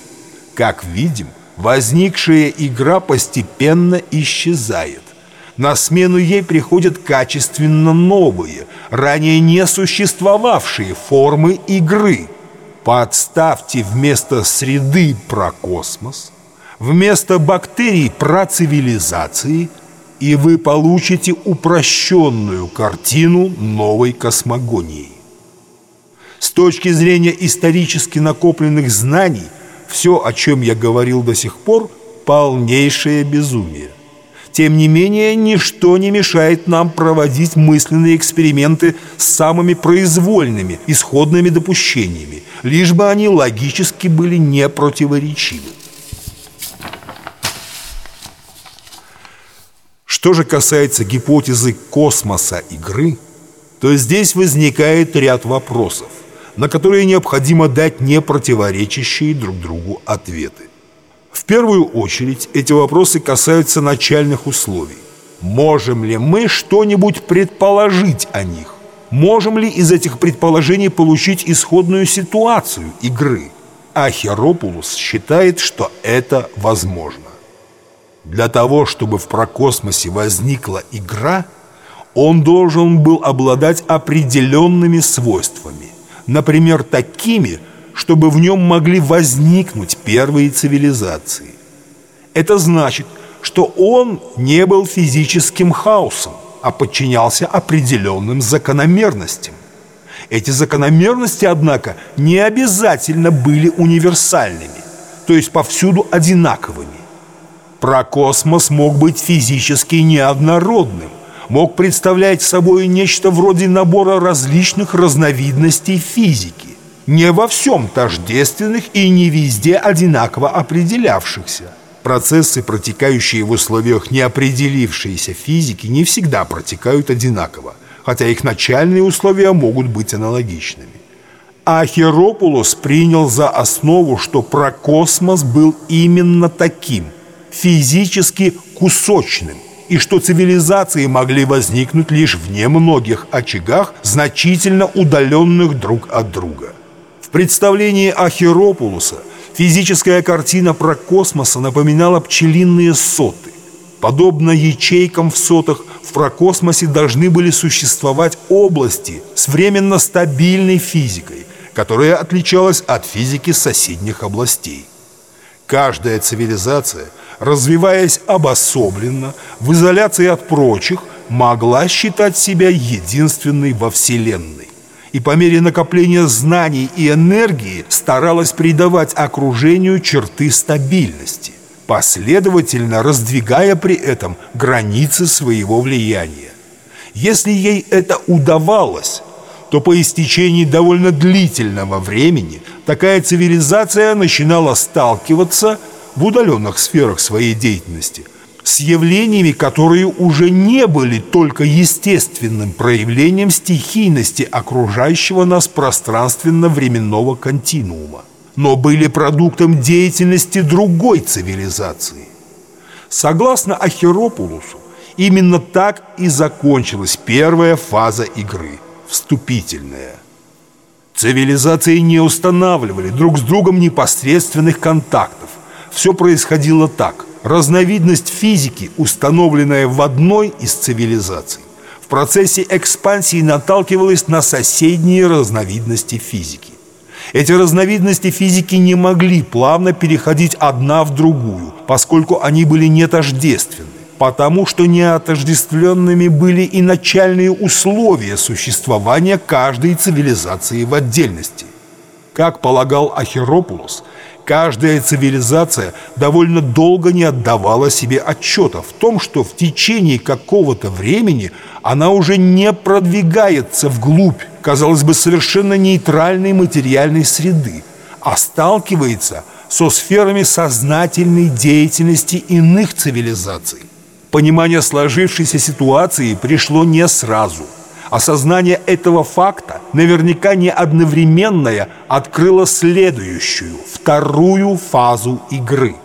Как видим, возникшая игра постепенно исчезает. На смену ей приходят качественно новые, ранее не существовавшие формы игры. Подставьте вместо среды про космос, вместо бактерий про цивилизации, и вы получите упрощенную картину новой космогонии. С точки зрения исторически накопленных знаний, все, о чем я говорил до сих пор, полнейшее безумие. Тем не менее, ничто не мешает нам проводить мысленные эксперименты с самыми произвольными исходными допущениями, лишь бы они логически были непротиворечивы. Что же касается гипотезы космоса игры, то здесь возникает ряд вопросов, на которые необходимо дать непротиворечащие друг другу ответы. В первую очередь эти вопросы касаются начальных условий. Можем ли мы что-нибудь предположить о них? Можем ли из этих предположений получить исходную ситуацию игры? А считает, что это возможно. Для того, чтобы в прокосмосе возникла игра, он должен был обладать определенными свойствами. Например, такими, чтобы в нем могли возникнуть первые цивилизации. Это значит, что он не был физическим хаосом, а подчинялся определенным закономерностям. Эти закономерности, однако, не обязательно были универсальными, то есть повсюду одинаковыми. Прокосмос мог быть физически неоднородным, мог представлять собой нечто вроде набора различных разновидностей физики не во всем тождественных и не везде одинаково определявшихся. Процессы, протекающие в условиях неопределившейся физики, не всегда протекают одинаково, хотя их начальные условия могут быть аналогичными. А принял за основу, что прокосмос был именно таким, физически кусочным, и что цивилизации могли возникнуть лишь в немногих очагах, значительно удаленных друг от друга. В представлении Ахиропулуса физическая картина про космоса напоминала пчелиные соты. Подобно ячейкам в сотах, в прокосмосе должны были существовать области с временно стабильной физикой, которая отличалась от физики соседних областей. Каждая цивилизация, развиваясь обособленно, в изоляции от прочих, могла считать себя единственной во Вселенной и по мере накопления знаний и энергии старалась придавать окружению черты стабильности, последовательно раздвигая при этом границы своего влияния. Если ей это удавалось, то по истечении довольно длительного времени такая цивилизация начинала сталкиваться в удаленных сферах своей деятельности – с явлениями, которые уже не были только естественным проявлением стихийности окружающего нас пространственно-временного континуума, но были продуктом деятельности другой цивилизации. Согласно Ахеропулусу, именно так и закончилась первая фаза игры – вступительная. Цивилизации не устанавливали друг с другом непосредственных контактов. Все происходило так разновидность физики, установленная в одной из цивилизаций, в процессе экспансии наталкивалась на соседние разновидности физики. Эти разновидности физики не могли плавно переходить одна в другую, поскольку они были не тождественны, потому что неотождествленными были и начальные условия существования каждой цивилизации в отдельности. Как полагал Ахеропулос, Каждая цивилизация довольно долго не отдавала себе отчета в том, что в течение какого-то времени она уже не продвигается вглубь, казалось бы, совершенно нейтральной материальной среды, а сталкивается со сферами сознательной деятельности иных цивилизаций. Понимание сложившейся ситуации пришло не сразу – Осознание этого факта, наверняка не одновременное, открыло следующую, вторую фазу игры.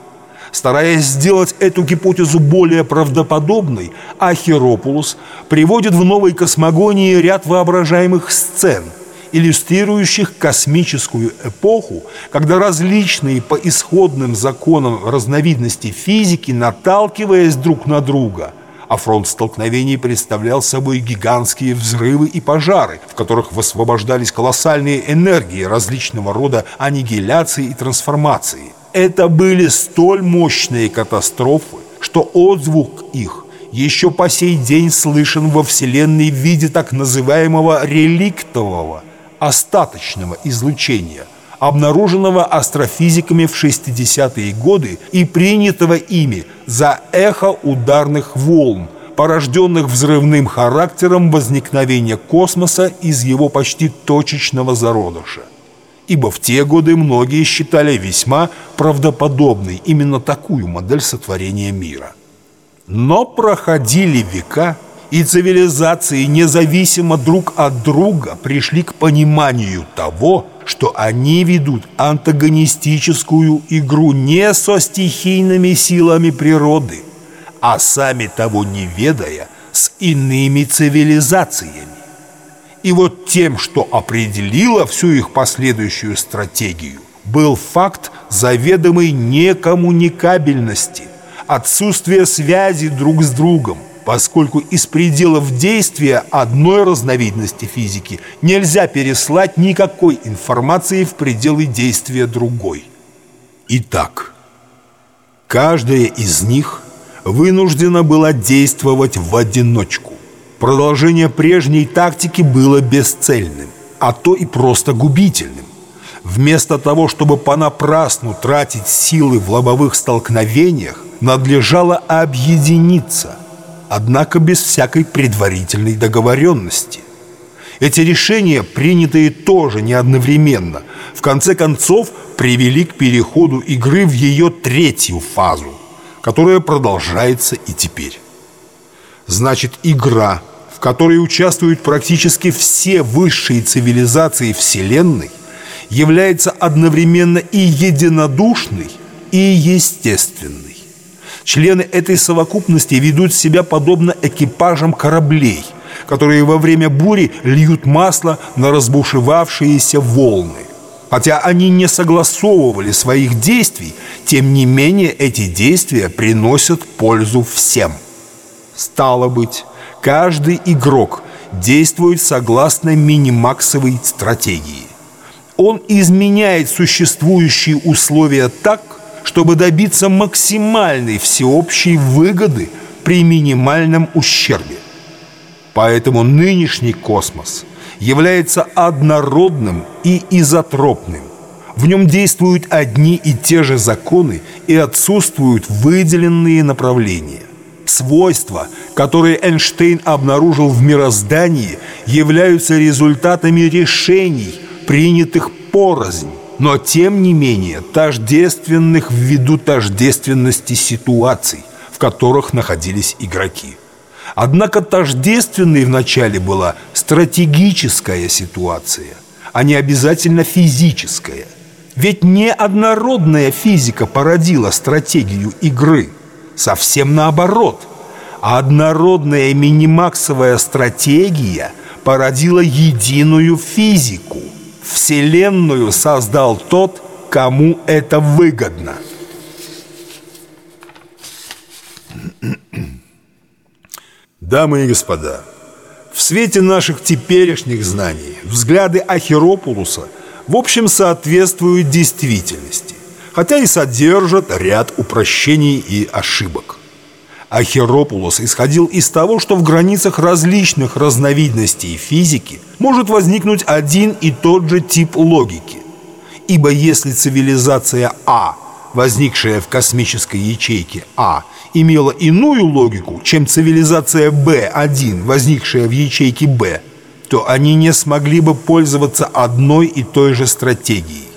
Стараясь сделать эту гипотезу более правдоподобной, Ахиропулус приводит в новой космогонии ряд воображаемых сцен, иллюстрирующих космическую эпоху, когда различные по исходным законам разновидности физики, наталкиваясь друг на друга – а фронт столкновений представлял собой гигантские взрывы и пожары, в которых высвобождались колоссальные энергии различного рода аннигиляции и трансформации. Это были столь мощные катастрофы, что отзвук их еще по сей день слышен во Вселенной в виде так называемого реликтового, остаточного излучения, обнаруженного астрофизиками в 60-е годы и принятого ими за эхо ударных волн, порожденных взрывным характером возникновения космоса из его почти точечного зародыша. Ибо в те годы многие считали весьма правдоподобной именно такую модель сотворения мира. Но проходили века, и цивилизации независимо друг от друга пришли к пониманию того, что они ведут антагонистическую игру не со стихийными силами природы – а сами того не ведая, с иными цивилизациями. И вот тем, что определило всю их последующую стратегию, был факт заведомой некоммуникабельности, отсутствие связи друг с другом, поскольку из пределов действия одной разновидности физики нельзя переслать никакой информации в пределы действия другой. Итак, каждая из них вынуждена была действовать в одиночку. Продолжение прежней тактики было бесцельным, а то и просто губительным. Вместо того, чтобы понапрасну тратить силы в лобовых столкновениях, надлежало объединиться, однако без всякой предварительной договоренности. Эти решения, принятые тоже не одновременно, в конце концов привели к переходу игры в ее третью фазу – которая продолжается и теперь. Значит, игра, в которой участвуют практически все высшие цивилизации Вселенной, является одновременно и единодушной, и естественной. Члены этой совокупности ведут себя подобно экипажам кораблей, которые во время бури льют масло на разбушевавшиеся волны. Хотя они не согласовывали своих действий, тем не менее эти действия приносят пользу всем. Стало быть, каждый игрок действует согласно минимаксовой стратегии. Он изменяет существующие условия так, чтобы добиться максимальной всеобщей выгоды при минимальном ущербе. Поэтому нынешний космос – является однородным и изотропным. В нем действуют одни и те же законы и отсутствуют выделенные направления. Свойства, которые Эйнштейн обнаружил в мироздании, являются результатами решений, принятых порознь, но тем не менее тождественных ввиду тождественности ситуаций, в которых находились игроки. Однако тождественной вначале была стратегическая ситуация, а не обязательно физическая. Ведь не однородная физика породила стратегию игры. Совсем наоборот. А однородная минимаксовая стратегия породила единую физику. Вселенную создал тот, кому это выгодно. Дамы и господа, в свете наших теперешних знаний взгляды Ахиропулуса в общем соответствуют действительности, хотя и содержат ряд упрощений и ошибок. Ахиропулос исходил из того, что в границах различных разновидностей физики может возникнуть один и тот же тип логики. Ибо если цивилизация А, возникшая в космической ячейке А, имела иную логику, чем цивилизация Б1, возникшая в ячейке Б, то они не смогли бы пользоваться одной и той же стратегией.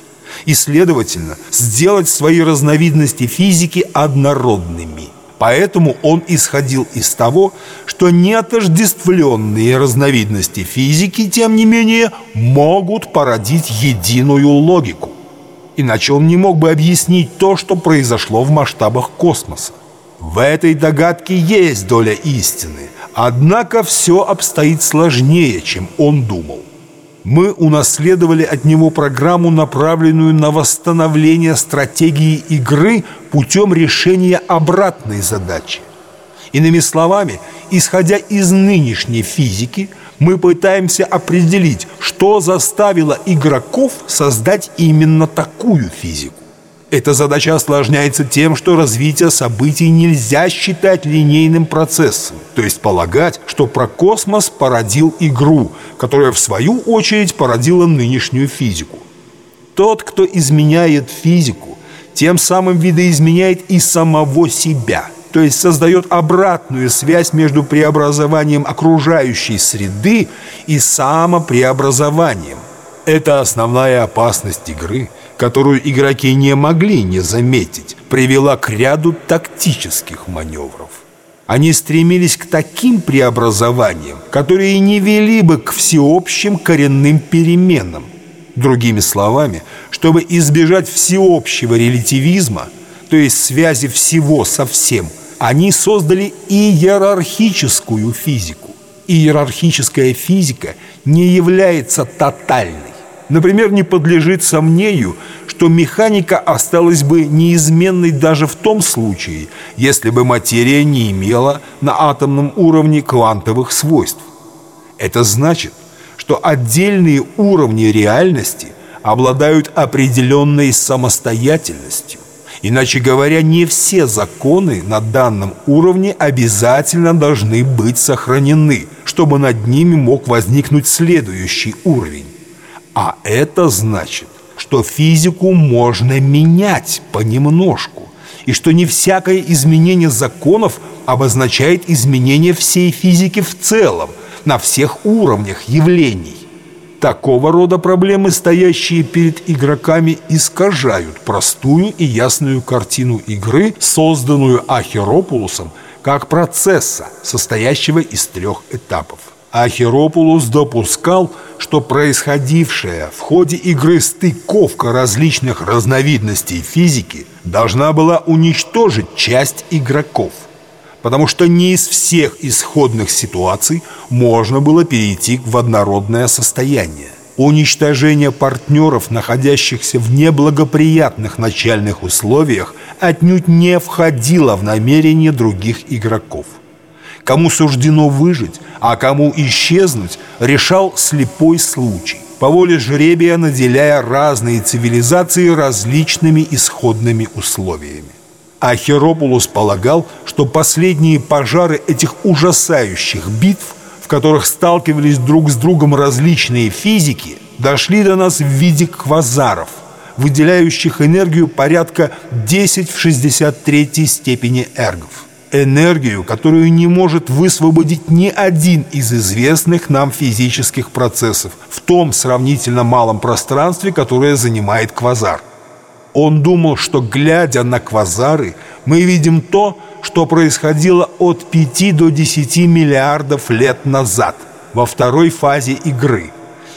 И, следовательно, сделать свои разновидности физики однородными. Поэтому он исходил из того, что неотождествленные разновидности физики, тем не менее, могут породить единую логику. Иначе он не мог бы объяснить то, что произошло в масштабах космоса. В этой догадке есть доля истины, однако все обстоит сложнее, чем он думал. Мы унаследовали от него программу, направленную на восстановление стратегии игры путем решения обратной задачи. Иными словами, исходя из нынешней физики, мы пытаемся определить, что заставило игроков создать именно такую физику. Эта задача осложняется тем, что развитие событий нельзя считать линейным процессом, то есть полагать, что про космос породил игру, которая в свою очередь породила нынешнюю физику. Тот, кто изменяет физику, тем самым видоизменяет и самого себя, то есть создает обратную связь между преобразованием окружающей среды и самопреобразованием. Это основная опасность игры – которую игроки не могли не заметить, привела к ряду тактических маневров. Они стремились к таким преобразованиям, которые не вели бы к всеобщим коренным переменам. Другими словами, чтобы избежать всеобщего релятивизма, то есть связи всего со всем, они создали иерархическую физику. Иерархическая физика не является тотальной Например, не подлежит сомнению, что механика осталась бы неизменной даже в том случае, если бы материя не имела на атомном уровне квантовых свойств. Это значит, что отдельные уровни реальности обладают определенной самостоятельностью. Иначе говоря, не все законы на данном уровне обязательно должны быть сохранены, чтобы над ними мог возникнуть следующий уровень. А это значит, что физику можно менять понемножку, и что не всякое изменение законов обозначает изменение всей физики в целом, на всех уровнях явлений. Такого рода проблемы, стоящие перед игроками, искажают простую и ясную картину игры, созданную Ахеропулусом как процесса, состоящего из трех этапов. Ахеропулус допускал, что происходившая в ходе игры стыковка различных разновидностей физики должна была уничтожить часть игроков, потому что не из всех исходных ситуаций можно было перейти в однородное состояние. Уничтожение партнеров, находящихся в неблагоприятных начальных условиях, отнюдь не входило в намерение других игроков. Кому суждено выжить, а кому исчезнуть, решал слепой случай, по воле жребия наделяя разные цивилизации различными исходными условиями. А Херопулус полагал, что последние пожары этих ужасающих битв, в которых сталкивались друг с другом различные физики, дошли до нас в виде квазаров, выделяющих энергию порядка 10 в 63 степени эргов энергию, которую не может высвободить ни один из известных нам физических процессов в том сравнительно малом пространстве, которое занимает квазар. Он думал, что, глядя на квазары, мы видим то, что происходило от 5 до 10 миллиардов лет назад, во второй фазе игры.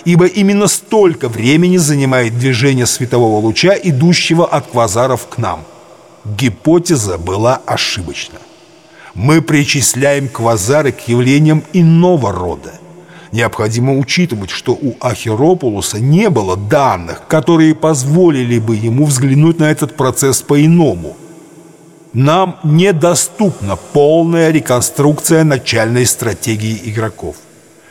Ибо именно столько времени занимает движение светового луча, идущего от квазаров к нам. Гипотеза была ошибочна мы причисляем квазары к явлениям иного рода. Необходимо учитывать, что у Ахеропулуса не было данных, которые позволили бы ему взглянуть на этот процесс по-иному. Нам недоступна полная реконструкция начальной стратегии игроков.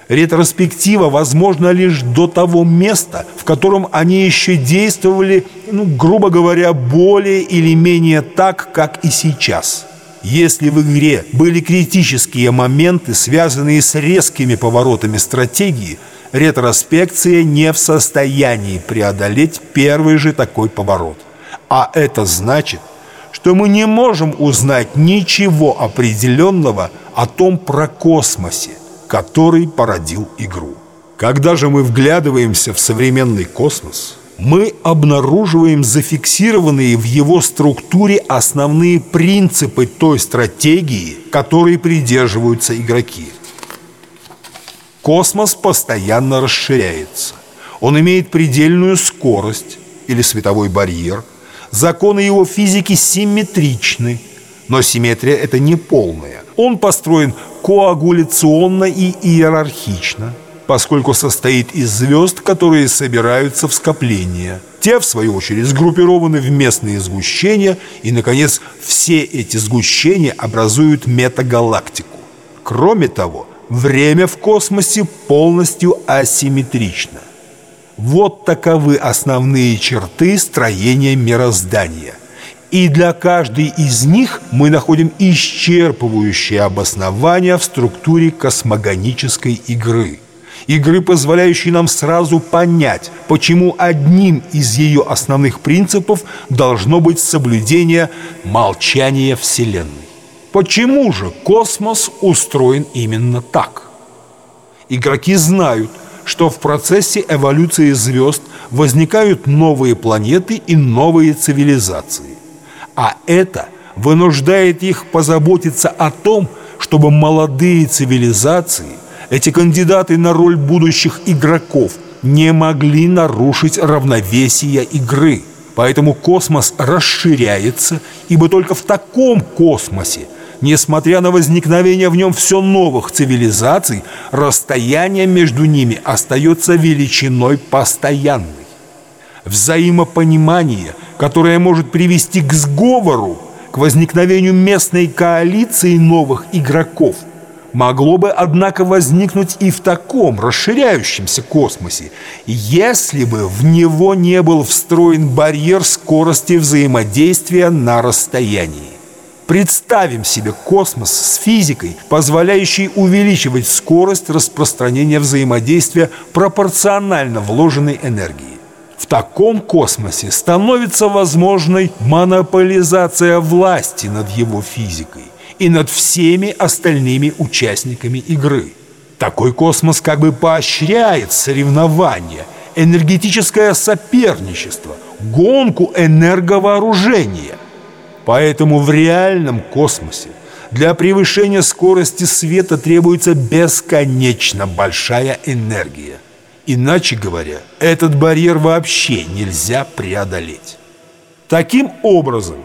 Ретроспектива возможна лишь до того места, в котором они еще действовали, ну, грубо говоря, более или менее так, как и сейчас – если в игре были критические моменты, связанные с резкими поворотами стратегии, ретроспекция не в состоянии преодолеть первый же такой поворот. А это значит, что мы не можем узнать ничего определенного о том про космосе, который породил игру. Когда же мы вглядываемся в современный космос – мы обнаруживаем зафиксированные в его структуре основные принципы той стратегии, которой придерживаются игроки. Космос постоянно расширяется. Он имеет предельную скорость или световой барьер. Законы его физики симметричны, но симметрия это не полная. Он построен коагуляционно и иерархично – поскольку состоит из звезд, которые собираются в скопления. Те, в свою очередь, сгруппированы в местные сгущения, и, наконец, все эти сгущения образуют метагалактику. Кроме того, время в космосе полностью асимметрично. Вот таковы основные черты строения мироздания. И для каждой из них мы находим исчерпывающее обоснование в структуре космогонической игры. Игры, позволяющей нам сразу понять, почему одним из ее основных принципов должно быть соблюдение молчания Вселенной. Почему же космос устроен именно так? Игроки знают, что в процессе эволюции звезд возникают новые планеты и новые цивилизации. А это вынуждает их позаботиться о том, чтобы молодые цивилизации, эти кандидаты на роль будущих игроков, не могли нарушить равновесие игры. Поэтому космос расширяется, ибо только в таком космосе – Несмотря на возникновение в нем все новых цивилизаций, расстояние между ними остается величиной постоянной. Взаимопонимание, которое может привести к сговору, к возникновению местной коалиции новых игроков, могло бы, однако, возникнуть и в таком расширяющемся космосе, если бы в него не был встроен барьер скорости взаимодействия на расстоянии. Представим себе космос с физикой, позволяющей увеличивать скорость распространения взаимодействия пропорционально вложенной энергии. В таком космосе становится возможной монополизация власти над его физикой и над всеми остальными участниками игры. Такой космос как бы поощряет соревнования, энергетическое соперничество, гонку энерговооружения – Поэтому в реальном космосе для превышения скорости света требуется бесконечно большая энергия. Иначе говоря, этот барьер вообще нельзя преодолеть. Таким образом,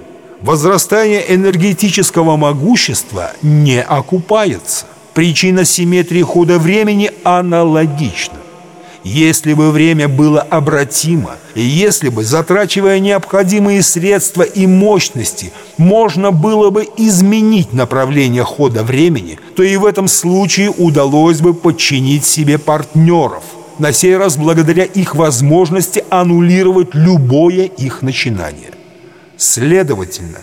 возрастание энергетического могущества не окупается. Причина симметрии хода времени аналогична. Если бы время было обратимо, и если бы, затрачивая необходимые средства и мощности, можно было бы изменить направление хода времени, то и в этом случае удалось бы подчинить себе партнеров, на сей раз благодаря их возможности аннулировать любое их начинание. Следовательно,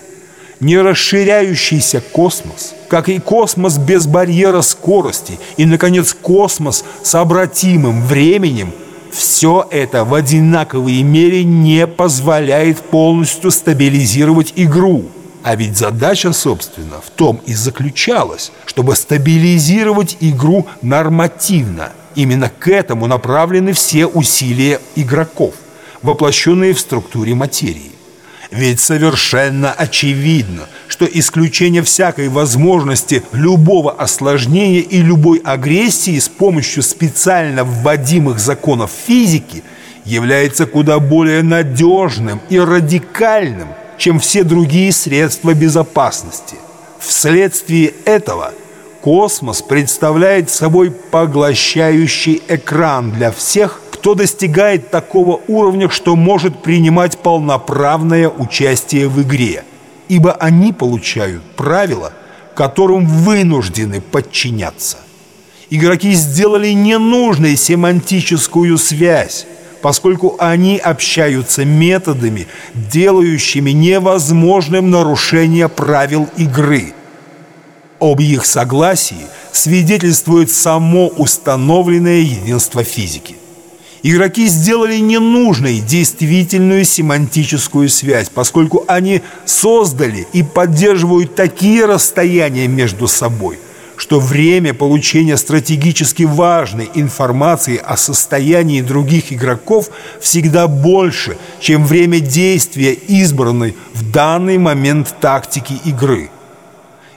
не расширяющийся космос, как и космос без барьера скорости, и, наконец, космос с обратимым временем, все это в одинаковой мере не позволяет полностью стабилизировать игру. А ведь задача, собственно, в том и заключалась, чтобы стабилизировать игру нормативно. Именно к этому направлены все усилия игроков, воплощенные в структуре материи. Ведь совершенно очевидно, что исключение всякой возможности любого осложнения и любой агрессии с помощью специально вводимых законов физики является куда более надежным и радикальным, чем все другие средства безопасности. Вследствие этого космос представляет собой поглощающий экран для всех, кто достигает такого уровня, что может принимать полноправное участие в игре, ибо они получают правила, которым вынуждены подчиняться. Игроки сделали ненужной семантическую связь, поскольку они общаются методами, делающими невозможным нарушение правил игры. Об их согласии свидетельствует само установленное единство физики. Игроки сделали ненужной действительную семантическую связь, поскольку они создали и поддерживают такие расстояния между собой, что время получения стратегически важной информации о состоянии других игроков всегда больше, чем время действия избранной в данный момент тактики игры –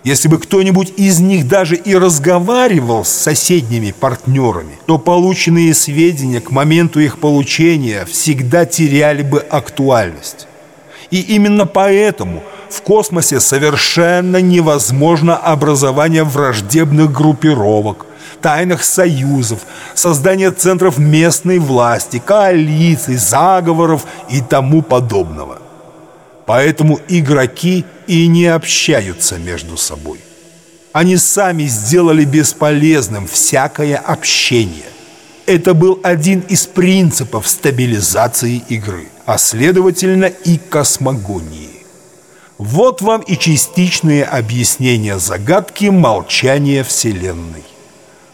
если бы кто-нибудь из них даже и разговаривал с соседними партнерами, то полученные сведения к моменту их получения всегда теряли бы актуальность. И именно поэтому в космосе совершенно невозможно образование враждебных группировок, тайных союзов, создание центров местной власти, коалиций, заговоров и тому подобного. Поэтому игроки и не общаются между собой. Они сами сделали бесполезным всякое общение. Это был один из принципов стабилизации игры, а следовательно и космогонии. Вот вам и частичные объяснения загадки молчания Вселенной.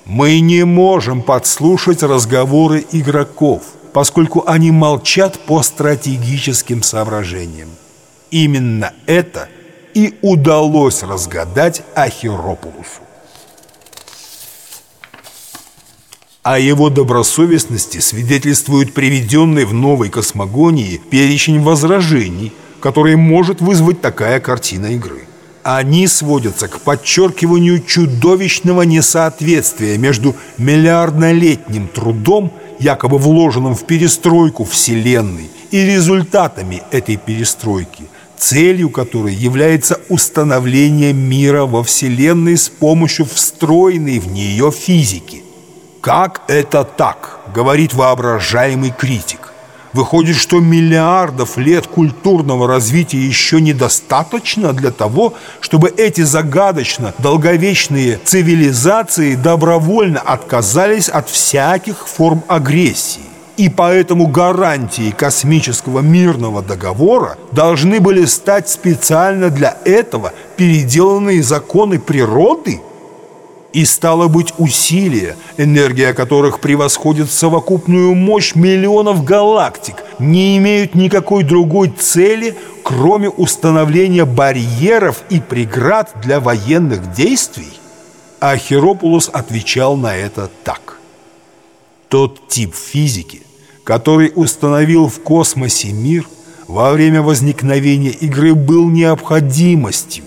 Мы не можем подслушать разговоры игроков, поскольку они молчат по стратегическим соображениям. Именно это и удалось разгадать Ахиропулусу. О его добросовестности свидетельствует приведенный в новой космогонии перечень возражений, который может вызвать такая картина игры. Они сводятся к подчеркиванию чудовищного несоответствия между миллиарднолетним трудом, якобы вложенным в перестройку Вселенной, и результатами этой перестройки, целью которой является установление мира во Вселенной с помощью встроенной в нее физики – как это так, говорит воображаемый критик. Выходит, что миллиардов лет культурного развития еще недостаточно для того, чтобы эти загадочно долговечные цивилизации добровольно отказались от всяких форм агрессии. И поэтому гарантией космического мирного договора должны были стать специально для этого переделанные законы природы – и стало быть усилия, энергия которых превосходит совокупную мощь миллионов галактик, не имеют никакой другой цели, кроме установления барьеров и преград для военных действий? А Херопулос отвечал на это так. Тот тип физики, который установил в космосе мир, во время возникновения игры был необходимостью,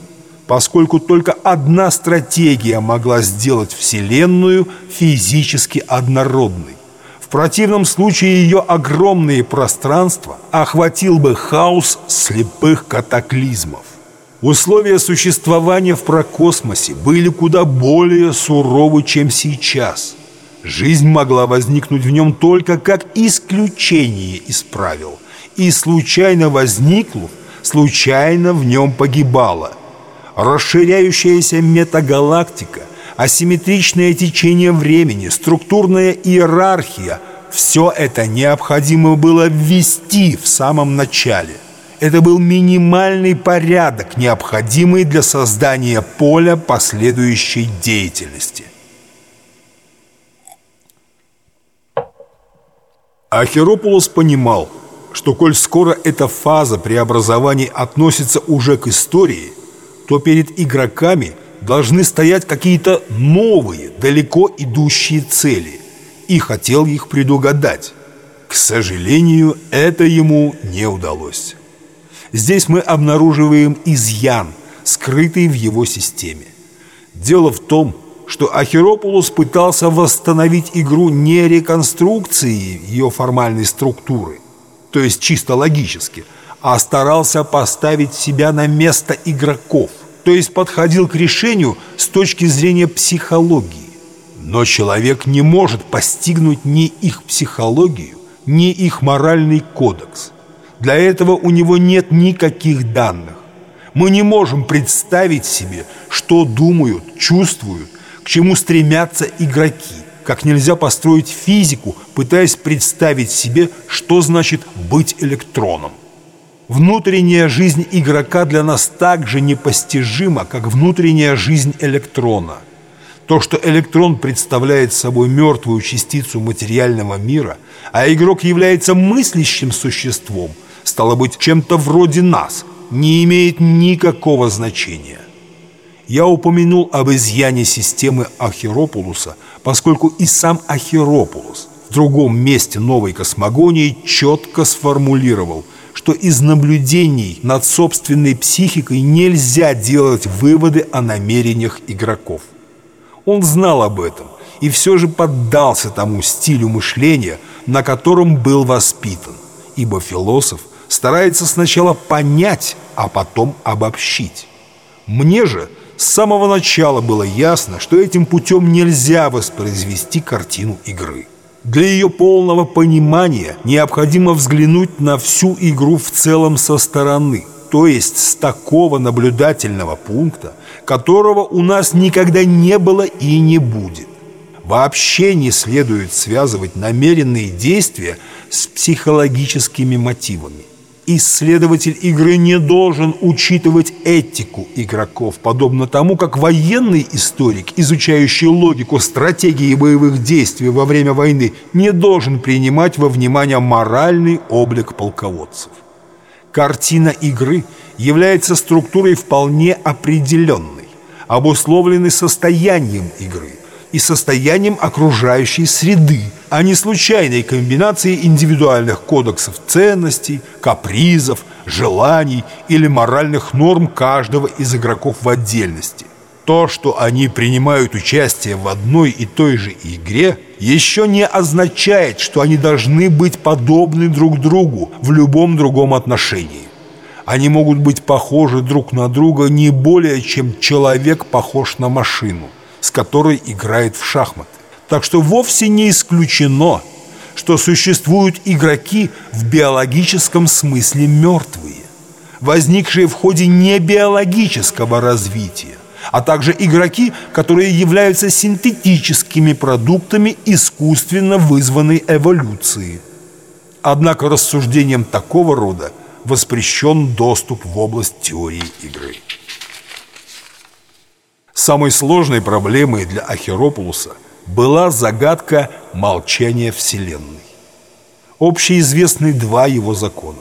поскольку только одна стратегия могла сделать Вселенную физически однородной. В противном случае ее огромные пространства охватил бы хаос слепых катаклизмов. Условия существования в прокосмосе были куда более суровы, чем сейчас. Жизнь могла возникнуть в нем только как исключение из правил, и случайно возникнув, случайно в нем погибала – расширяющаяся метагалактика, асимметричное течение времени, структурная иерархия – все это необходимо было ввести в самом начале. Это был минимальный порядок, необходимый для создания поля последующей деятельности. Ахеропулос понимал, что коль скоро эта фаза преобразований относится уже к истории – то перед игроками должны стоять какие-то новые, далеко идущие цели. И хотел их предугадать. К сожалению, это ему не удалось. Здесь мы обнаруживаем изъян, скрытый в его системе. Дело в том, что Ахеропулус пытался восстановить игру не реконструкцией ее формальной структуры, то есть чисто логически – а старался поставить себя на место игроков, то есть подходил к решению с точки зрения психологии. Но человек не может постигнуть ни их психологию, ни их моральный кодекс. Для этого у него нет никаких данных. Мы не можем представить себе, что думают, чувствуют, к чему стремятся игроки. Как нельзя построить физику, пытаясь представить себе, что значит быть электроном. Внутренняя жизнь игрока для нас так же непостижима, как внутренняя жизнь электрона. То, что электрон представляет собой мертвую частицу материального мира, а игрок является мыслящим существом, стало быть, чем-то вроде нас, не имеет никакого значения. Я упомянул об изъяне системы Ахиропулуса, поскольку и сам Ахиропулус в другом месте новой космогонии четко сформулировал – что из наблюдений над собственной психикой нельзя делать выводы о намерениях игроков. Он знал об этом и все же поддался тому стилю мышления, на котором был воспитан, ибо философ старается сначала понять, а потом обобщить. Мне же с самого начала было ясно, что этим путем нельзя воспроизвести картину игры. Для ее полного понимания необходимо взглянуть на всю игру в целом со стороны, то есть с такого наблюдательного пункта, которого у нас никогда не было и не будет. вообще не следует связывать намеренные действия с психологическими мотивами. Исследователь игры не должен учитывать этику игроков, подобно тому, как военный историк, изучающий логику стратегии боевых действий во время войны, не должен принимать во внимание моральный облик полководцев. Картина игры является структурой вполне определенной, обусловленной состоянием игры – и состоянием окружающей среды, а не случайной комбинацией индивидуальных кодексов ценностей, капризов, желаний или моральных норм каждого из игроков в отдельности. То, что они принимают участие в одной и той же игре, еще не означает, что они должны быть подобны друг другу в любом другом отношении. Они могут быть похожи друг на друга не более, чем человек похож на машину – с которой играет в шахматы. Так что вовсе не исключено, что существуют игроки в биологическом смысле мертвые, возникшие в ходе небиологического развития, а также игроки, которые являются синтетическими продуктами искусственно вызванной эволюции. Однако рассуждением такого рода воспрещен доступ в область теории игры. Самой сложной проблемой для Ахеропулуса была загадка молчания Вселенной. Общеизвестны два его закона.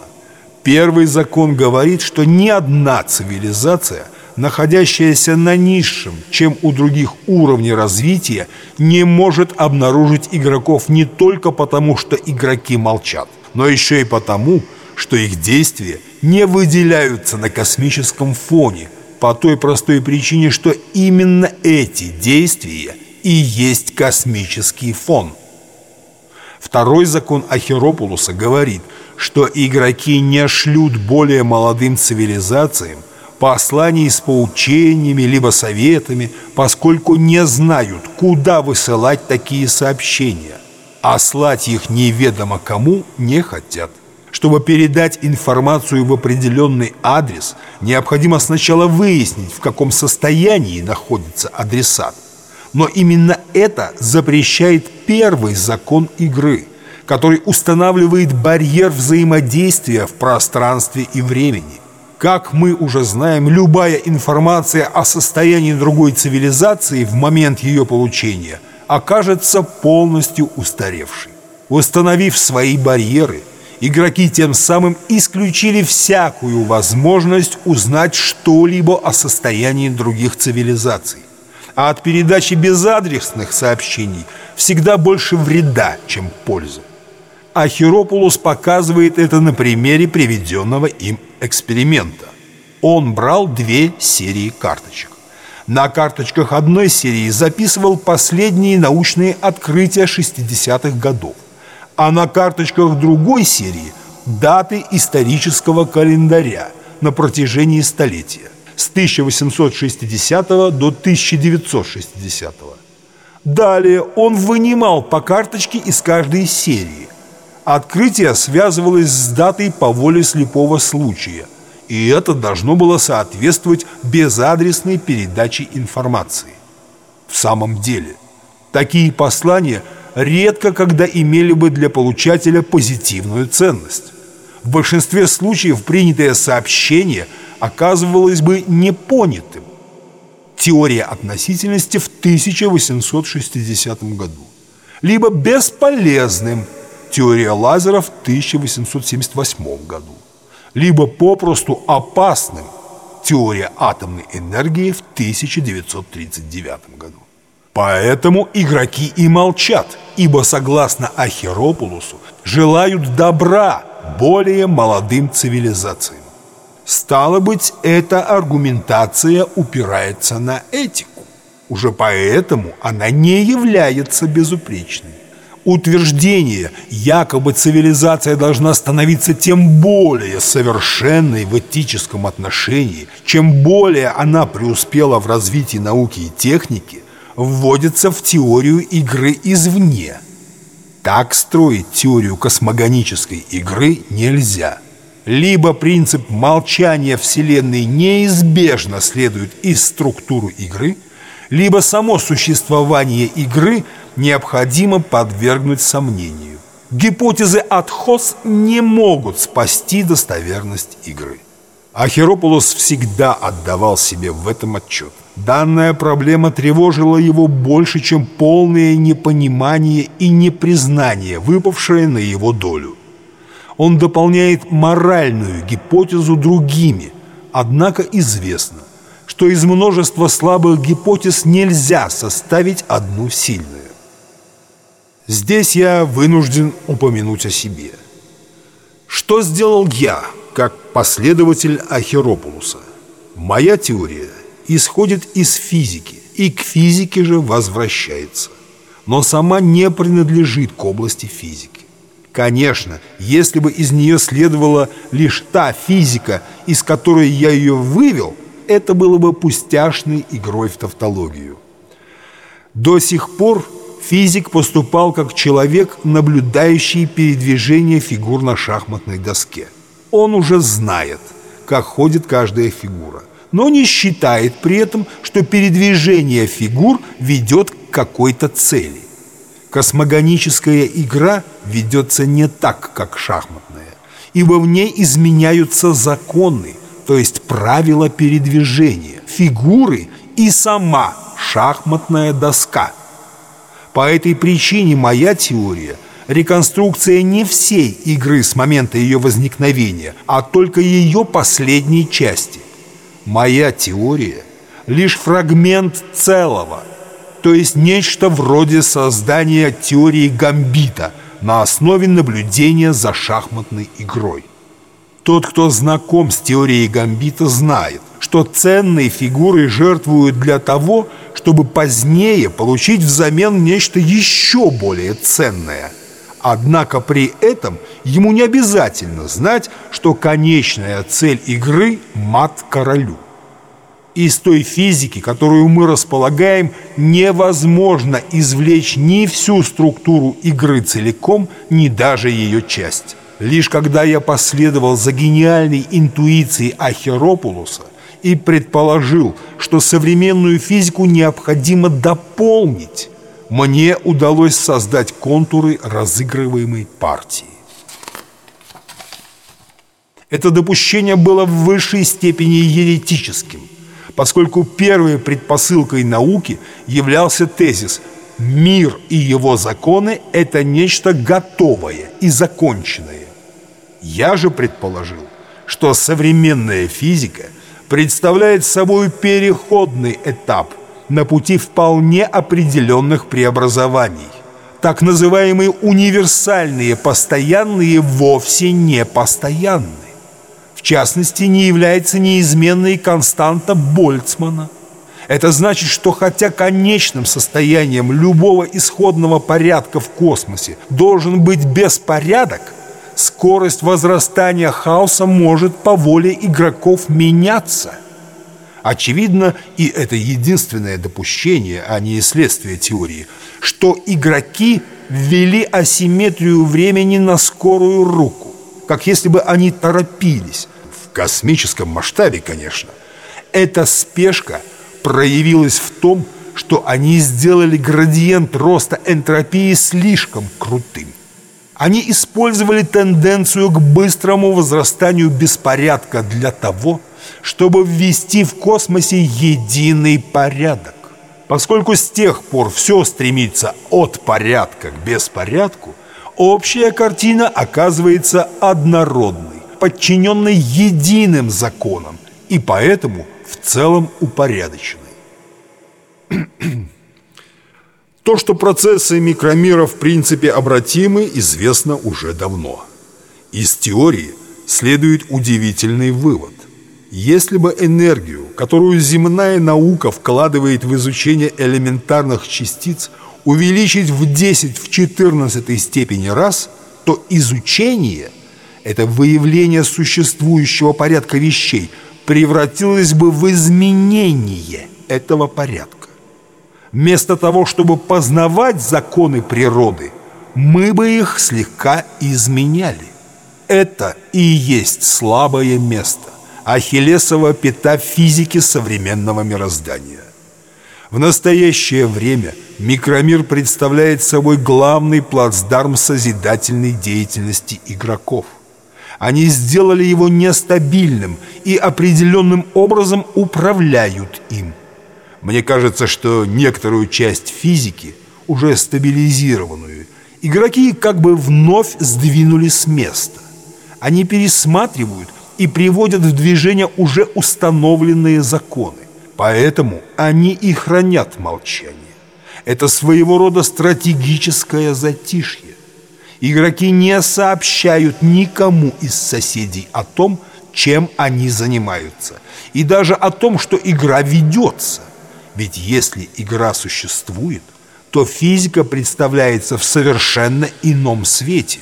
Первый закон говорит, что ни одна цивилизация, находящаяся на низшем, чем у других уровне развития, не может обнаружить игроков не только потому, что игроки молчат, но еще и потому, что их действия не выделяются на космическом фоне – по той простой причине, что именно эти действия и есть космический фон. Второй закон Ахеропулуса говорит, что игроки не шлют более молодым цивилизациям посланий с поучениями либо советами, поскольку не знают, куда высылать такие сообщения, а слать их неведомо кому не хотят. Чтобы передать информацию в определенный адрес, необходимо сначала выяснить, в каком состоянии находится адресат. Но именно это запрещает первый закон игры, который устанавливает барьер взаимодействия в пространстве и времени. Как мы уже знаем, любая информация о состоянии другой цивилизации в момент ее получения окажется полностью устаревшей. Установив свои барьеры – Игроки тем самым исключили всякую возможность узнать что-либо о состоянии других цивилизаций. А от передачи безадресных сообщений всегда больше вреда, чем пользы. А показывает это на примере приведенного им эксперимента. Он брал две серии карточек. На карточках одной серии записывал последние научные открытия 60-х годов а на карточках другой серии даты исторического календаря на протяжении столетия с 1860 до 1960. Далее он вынимал по карточке из каждой серии. Открытие связывалось с датой по воле слепого случая, и это должно было соответствовать безадресной передаче информации. В самом деле, такие послания – редко когда имели бы для получателя позитивную ценность. В большинстве случаев принятое сообщение оказывалось бы непонятым. Теория относительности в 1860 году. Либо бесполезным. Теория лазера в 1878 году. Либо попросту опасным. Теория атомной энергии в 1939 году. Поэтому игроки и молчат, ибо, согласно Ахеропулусу, желают добра более молодым цивилизациям. Стало быть, эта аргументация упирается на этику. Уже поэтому она не является безупречной. Утверждение, якобы цивилизация должна становиться тем более совершенной в этическом отношении, чем более она преуспела в развитии науки и техники, вводится в теорию игры извне. Так строить теорию космогонической игры нельзя. Либо принцип молчания Вселенной неизбежно следует из структуры игры, либо само существование игры необходимо подвергнуть сомнению. Гипотезы от Хос не могут спасти достоверность игры. Ахеропулос всегда отдавал себе в этом отчет. Данная проблема тревожила его больше, чем полное непонимание и непризнание, выпавшее на его долю. Он дополняет моральную гипотезу другими, однако известно, что из множества слабых гипотез нельзя составить одну сильную. Здесь я вынужден упомянуть о себе. Что сделал я, как последователь Ахеропулуса? Моя теория исходит из физики и к физике же возвращается, но сама не принадлежит к области физики. Конечно, если бы из нее следовала лишь та физика, из которой я ее вывел, это было бы пустяшной игрой в тавтологию. До сих пор физик поступал как человек, наблюдающий передвижение фигур на шахматной доске. Он уже знает, как ходит каждая фигура, но не считает при этом, что передвижение фигур ведет к какой-то цели. Космогоническая игра ведется не так, как шахматная, ибо в ней изменяются законы, то есть правила передвижения, фигуры и сама шахматная доска. По этой причине моя теория – реконструкция не всей игры с момента ее возникновения, а только ее последней части. Моя теория – лишь фрагмент целого, то есть нечто вроде создания теории гамбита на основе наблюдения за шахматной игрой. Тот, кто знаком с теорией Гамбита, знает, что ценные фигуры жертвуют для того, чтобы позднее получить взамен нечто еще более ценное. Однако при этом ему не обязательно знать, что конечная цель игры – мат королю. Из той физики, которую мы располагаем, невозможно извлечь ни всю структуру игры целиком, ни даже ее часть. Лишь когда я последовал за гениальной интуицией Ахеропулуса и предположил, что современную физику необходимо дополнить, мне удалось создать контуры разыгрываемой партии. Это допущение было в высшей степени еретическим, поскольку первой предпосылкой науки являлся тезис «мир и его законы – это нечто готовое и законченное». Я же предположил, что современная физика представляет собой переходный этап на пути вполне определенных преобразований. Так называемые универсальные постоянные вовсе не постоянны. В частности, не является неизменной константа Больцмана. Это значит, что хотя конечным состоянием любого исходного порядка в космосе должен быть беспорядок – скорость возрастания хаоса может по воле игроков меняться. Очевидно, и это единственное допущение, а не следствие теории, что игроки ввели асимметрию времени на скорую руку, как если бы они торопились. В космическом масштабе, конечно. Эта спешка проявилась в том, что они сделали градиент роста энтропии слишком крутым. Они использовали тенденцию к быстрому возрастанию беспорядка для того, чтобы ввести в космосе единый порядок. Поскольку с тех пор все стремится от порядка к беспорядку, общая картина оказывается однородной, подчиненной единым законам и поэтому в целом упорядоченной. То, что процессы микромира в принципе обратимы, известно уже давно. Из теории следует удивительный вывод. Если бы энергию, которую земная наука вкладывает в изучение элементарных частиц, увеличить в 10 в 14 степени раз, то изучение, это выявление существующего порядка вещей, превратилось бы в изменение этого порядка. Вместо того, чтобы познавать законы природы, мы бы их слегка изменяли. Это и есть слабое место, ахиллесова пята физики современного мироздания. В настоящее время микромир представляет собой главный плацдарм созидательной деятельности игроков. Они сделали его нестабильным и определенным образом управляют им. Мне кажется, что некоторую часть физики, уже стабилизированную, игроки как бы вновь сдвинули с места. Они пересматривают и приводят в движение уже установленные законы. Поэтому они и хранят молчание. Это своего рода стратегическое затишье. Игроки не сообщают никому из соседей о том, чем они занимаются, и даже о том, что игра ведется. Ведь если игра существует, то физика представляется в совершенно ином свете.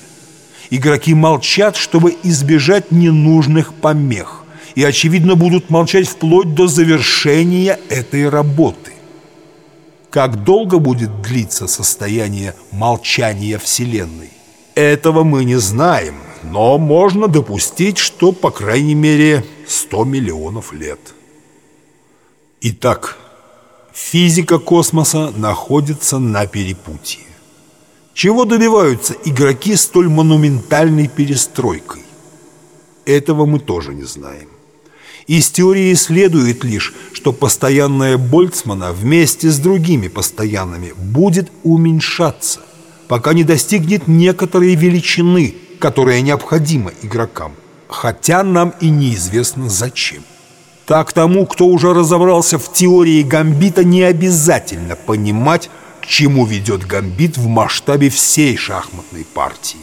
Игроки молчат, чтобы избежать ненужных помех и, очевидно, будут молчать вплоть до завершения этой работы. Как долго будет длиться состояние молчания Вселенной? Этого мы не знаем, но можно допустить, что, по крайней мере, 100 миллионов лет. Итак, физика космоса находится на перепутье. Чего добиваются игроки столь монументальной перестройкой? Этого мы тоже не знаем. Из теории следует лишь, что постоянная Больцмана вместе с другими постоянными будет уменьшаться, пока не достигнет некоторой величины, которая необходима игрокам, хотя нам и неизвестно зачем. Так тому, кто уже разобрался в теории гамбита, не обязательно понимать, к чему ведет гамбит в масштабе всей шахматной партии.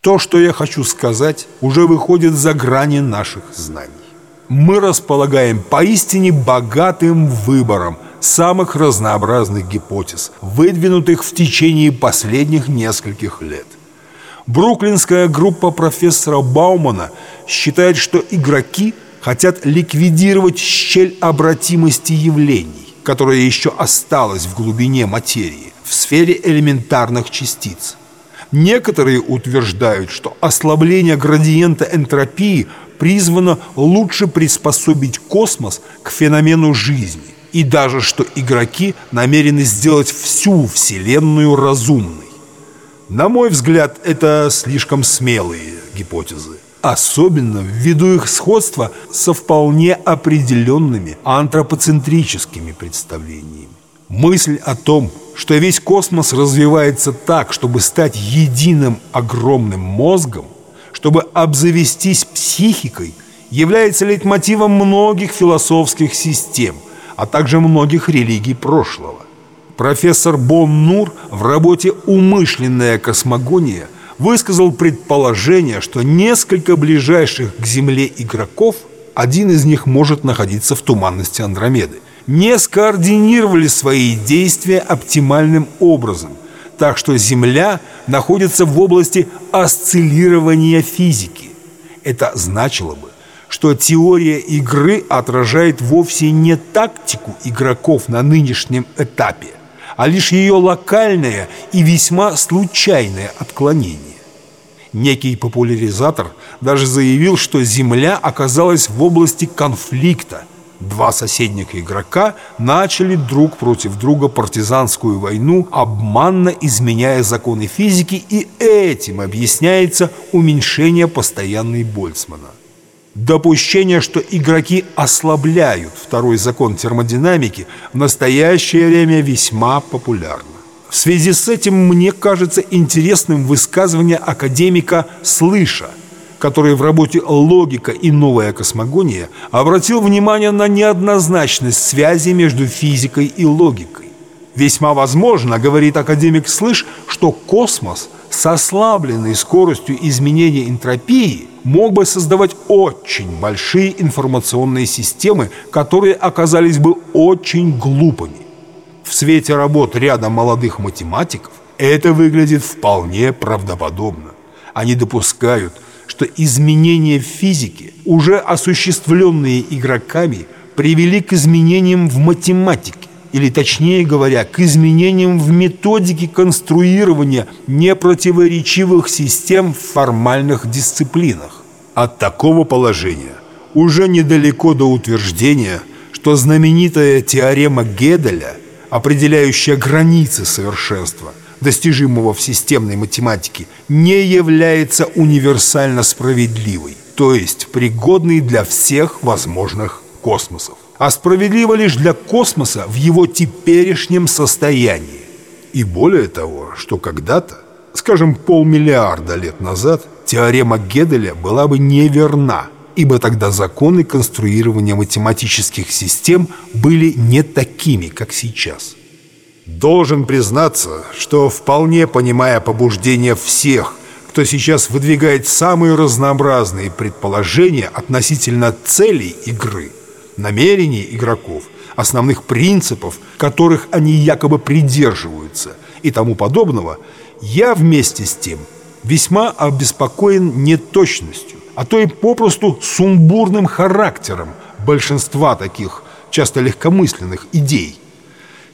То, что я хочу сказать, уже выходит за грани наших знаний. Мы располагаем поистине богатым выбором самых разнообразных гипотез, выдвинутых в течение последних нескольких лет. Бруклинская группа профессора Баумана считает, что игроки хотят ликвидировать щель обратимости явлений, которая еще осталась в глубине материи, в сфере элементарных частиц. Некоторые утверждают, что ослабление градиента энтропии призвано лучше приспособить космос к феномену жизни, и даже что игроки намерены сделать всю Вселенную разумной. На мой взгляд, это слишком смелые гипотезы. Особенно ввиду их сходства со вполне определенными антропоцентрическими представлениями. Мысль о том, что весь космос развивается так, чтобы стать единым огромным мозгом, чтобы обзавестись психикой, является лейтмотивом многих философских систем, а также многих религий прошлого. Профессор Бон Нур в работе «Умышленная космогония» высказал предположение, что несколько ближайших к Земле игроков, один из них может находиться в туманности Андромеды – не скоординировали свои действия оптимальным образом, так что Земля находится в области осциллирования физики. Это значило бы, что теория игры отражает вовсе не тактику игроков на нынешнем этапе, а лишь ее локальное и весьма случайное отклонение. Некий популяризатор даже заявил, что Земля оказалась в области конфликта – Два соседних игрока начали друг против друга партизанскую войну, обманно изменяя законы физики, и этим объясняется уменьшение постоянной Больцмана. Допущение, что игроки ослабляют второй закон термодинамики, в настоящее время весьма популярно. В связи с этим мне кажется интересным высказывание академика Слыша – который в работе «Логика и новая космогония» обратил внимание на неоднозначность связи между физикой и логикой. Весьма возможно, говорит академик Слыш, что космос с ослабленной скоростью изменения энтропии мог бы создавать очень большие информационные системы, которые оказались бы очень глупыми. В свете работ ряда молодых математиков это выглядит вполне правдоподобно. Они допускают, что изменения в физике, уже осуществленные игроками, привели к изменениям в математике, или точнее говоря, к изменениям в методике конструирования непротиворечивых систем в формальных дисциплинах. От такого положения уже недалеко до утверждения, что знаменитая теорема Геделя, определяющая границы совершенства, достижимого в системной математике, не является универсально справедливой, то есть пригодной для всех возможных космосов, а справедлива лишь для космоса в его теперешнем состоянии. И более того, что когда-то, скажем, полмиллиарда лет назад, теорема Геделя была бы неверна, ибо тогда законы конструирования математических систем были не такими, как сейчас. Должен признаться, что вполне понимая побуждение всех, кто сейчас выдвигает самые разнообразные предположения относительно целей игры, намерений игроков, основных принципов, которых они якобы придерживаются и тому подобного, я вместе с тем весьма обеспокоен неточностью, а то и попросту сумбурным характером большинства таких часто легкомысленных идей.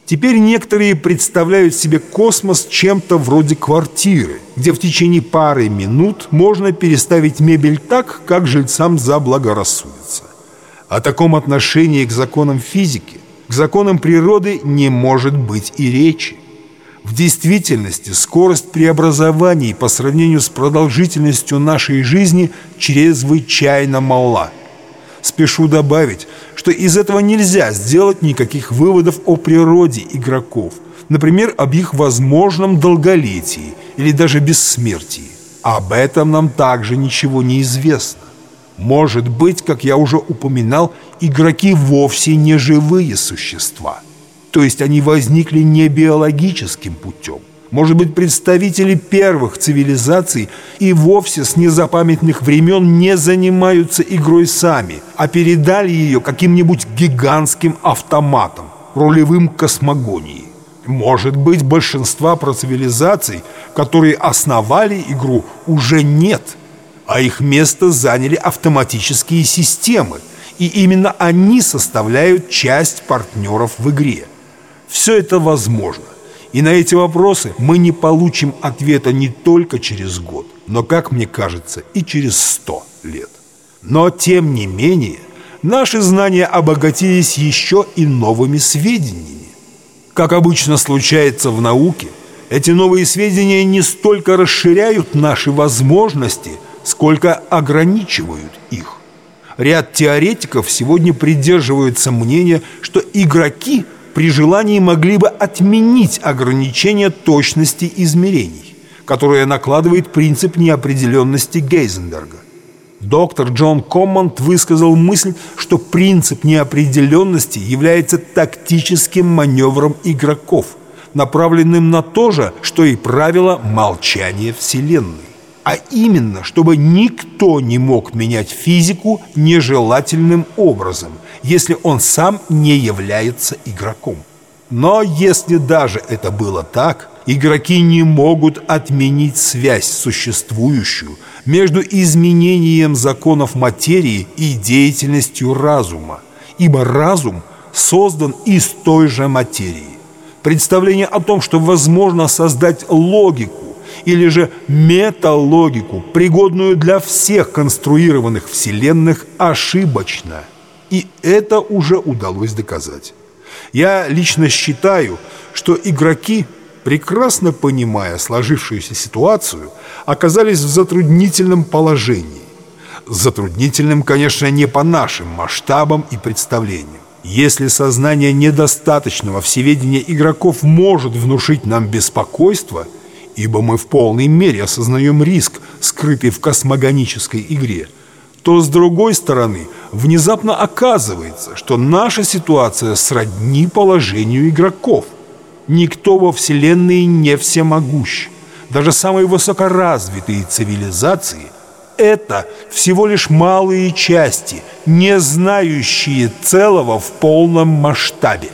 Теперь некоторые представляют себе космос чем-то вроде квартиры, где в течение пары минут можно переставить мебель так, как жильцам заблагорассудится. О таком отношении к законам физики, к законам природы не может быть и речи. В действительности скорость преобразований по сравнению с продолжительностью нашей жизни чрезвычайно мала. Спешу добавить, что из этого нельзя сделать никаких выводов о природе игроков, например, об их возможном долголетии или даже бессмертии. Об этом нам также ничего не известно. Может быть, как я уже упоминал, игроки вовсе не живые существа. То есть они возникли не биологическим путем. Может быть, представители первых цивилизаций и вовсе с незапамятных времен не занимаются игрой сами, а передали ее каким-нибудь гигантским автоматом, ролевым космогонии. Может быть, большинства про цивилизаций, которые основали игру, уже нет – а их место заняли автоматические системы, и именно они составляют часть партнеров в игре. Все это возможно. И на эти вопросы мы не получим ответа не только через год, но, как мне кажется, и через сто лет. Но, тем не менее, наши знания обогатились еще и новыми сведениями. Как обычно случается в науке, эти новые сведения не столько расширяют наши возможности – сколько ограничивают их. Ряд теоретиков сегодня придерживаются мнения, что игроки при желании могли бы отменить ограничение точности измерений, которое накладывает принцип неопределенности Гейзенберга. Доктор Джон Коммонд высказал мысль, что принцип неопределенности является тактическим маневром игроков, направленным на то же, что и правило молчания Вселенной а именно, чтобы никто не мог менять физику нежелательным образом, если он сам не является игроком. Но если даже это было так, игроки не могут отменить связь существующую между изменением законов материи и деятельностью разума, ибо разум создан из той же материи. Представление о том, что возможно создать логику, или же металогику, пригодную для всех конструированных вселенных, ошибочно. И это уже удалось доказать. Я лично считаю, что игроки, прекрасно понимая сложившуюся ситуацию, оказались в затруднительном положении. Затруднительным, конечно, не по нашим масштабам и представлениям. Если сознание недостаточного всеведения игроков может внушить нам беспокойство – ибо мы в полной мере осознаем риск, скрытый в космогонической игре, то, с другой стороны, внезапно оказывается, что наша ситуация сродни положению игроков. Никто во Вселенной не всемогущ. Даже самые высокоразвитые цивилизации – это всего лишь малые части, не знающие целого в полном масштабе.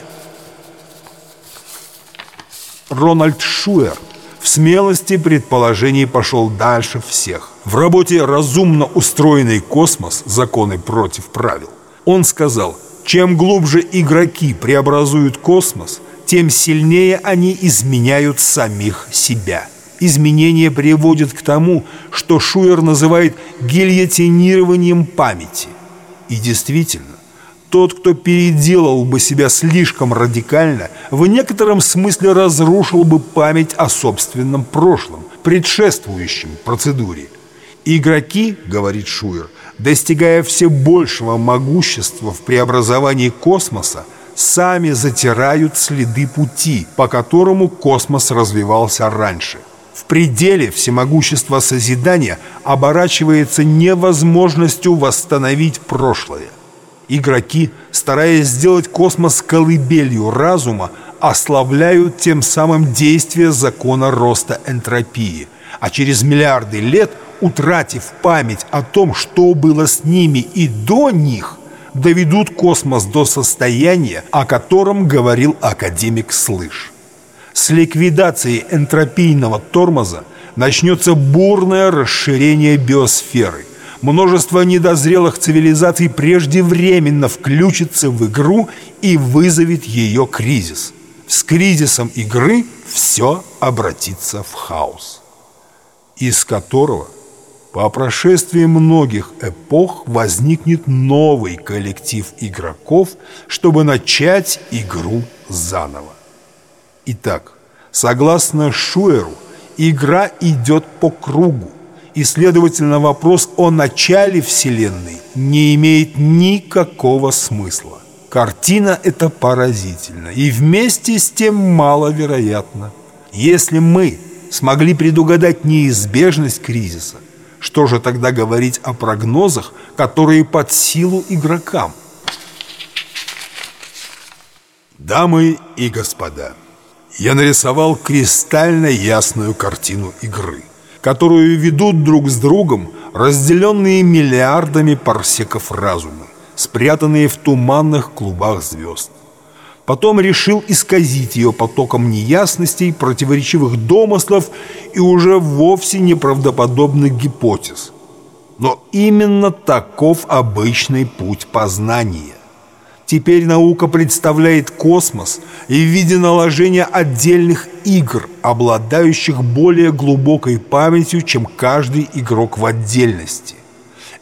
Рональд Шуэр – в смелости предположений пошел дальше всех. В работе «Разумно устроенный космос. Законы против правил» он сказал, чем глубже игроки преобразуют космос, тем сильнее они изменяют самих себя. Изменение приводит к тому, что Шуер называет гильотинированием памяти. И действительно, тот, кто переделал бы себя слишком радикально, в некотором смысле разрушил бы память о собственном прошлом, предшествующем процедуре. Игроки, говорит Шуер, достигая все большего могущества в преобразовании космоса, сами затирают следы пути, по которому космос развивался раньше. В пределе всемогущества созидания оборачивается невозможностью восстановить прошлое. Игроки, стараясь сделать космос колыбелью разума, ослабляют тем самым действие закона роста энтропии, а через миллиарды лет, утратив память о том, что было с ними и до них – доведут космос до состояния, о котором говорил академик Слыш. С ликвидацией энтропийного тормоза начнется бурное расширение биосферы. Множество недозрелых цивилизаций преждевременно включится в игру и вызовет ее кризис. С кризисом игры все обратится в хаос, из которого по прошествии многих эпох возникнет новый коллектив игроков, чтобы начать игру заново. Итак, согласно Шуэру, игра идет по кругу, и, следовательно, вопрос о начале Вселенной не имеет никакого смысла. Картина эта поразительна и вместе с тем маловероятна. Если мы смогли предугадать неизбежность кризиса, что же тогда говорить о прогнозах, которые под силу игрокам? Дамы и господа, я нарисовал кристально ясную картину игры, которую ведут друг с другом разделенные миллиардами парсеков разума, спрятанные в туманных клубах звезд. Потом решил исказить ее потоком неясностей, противоречивых домыслов и уже вовсе неправдоподобных гипотез. Но именно таков обычный путь познания. Теперь наука представляет космос и в виде наложения отдельных игр, обладающих более глубокой памятью, чем каждый игрок в отдельности.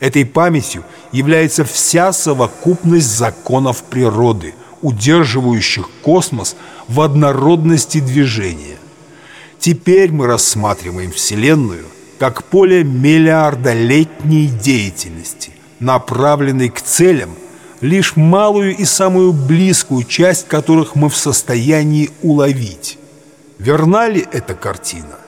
Этой памятью является вся совокупность законов природы – удерживающих космос в однородности движения. Теперь мы рассматриваем Вселенную как поле миллиардолетней деятельности, направленной к целям, лишь малую и самую близкую часть которых мы в состоянии уловить. Верна ли эта картина?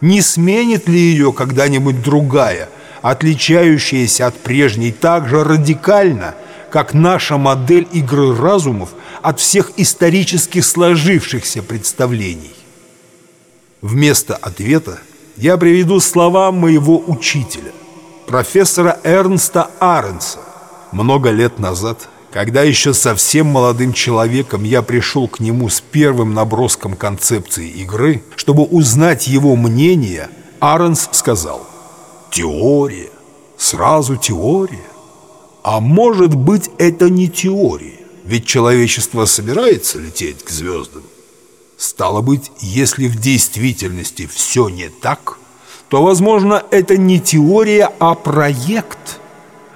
Не сменит ли ее когда-нибудь другая, отличающаяся от прежней так же радикально – как наша модель игры разумов от всех исторически сложившихся представлений. Вместо ответа я приведу слова моего учителя, профессора Эрнста Аренса. Много лет назад, когда еще совсем молодым человеком я пришел к нему с первым наброском концепции игры, чтобы узнать его мнение, Аренс сказал «Теория, сразу теория». А может быть, это не теория, ведь человечество собирается лететь к звездам. Стало быть, если в действительности все не так, то, возможно, это не теория, а проект.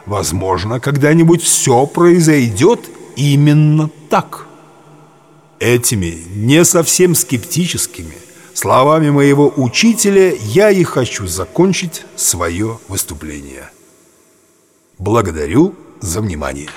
Возможно, когда-нибудь все произойдет именно так. Этими не совсем скептическими словами моего учителя я и хочу закончить свое выступление. Благодарю за внимание.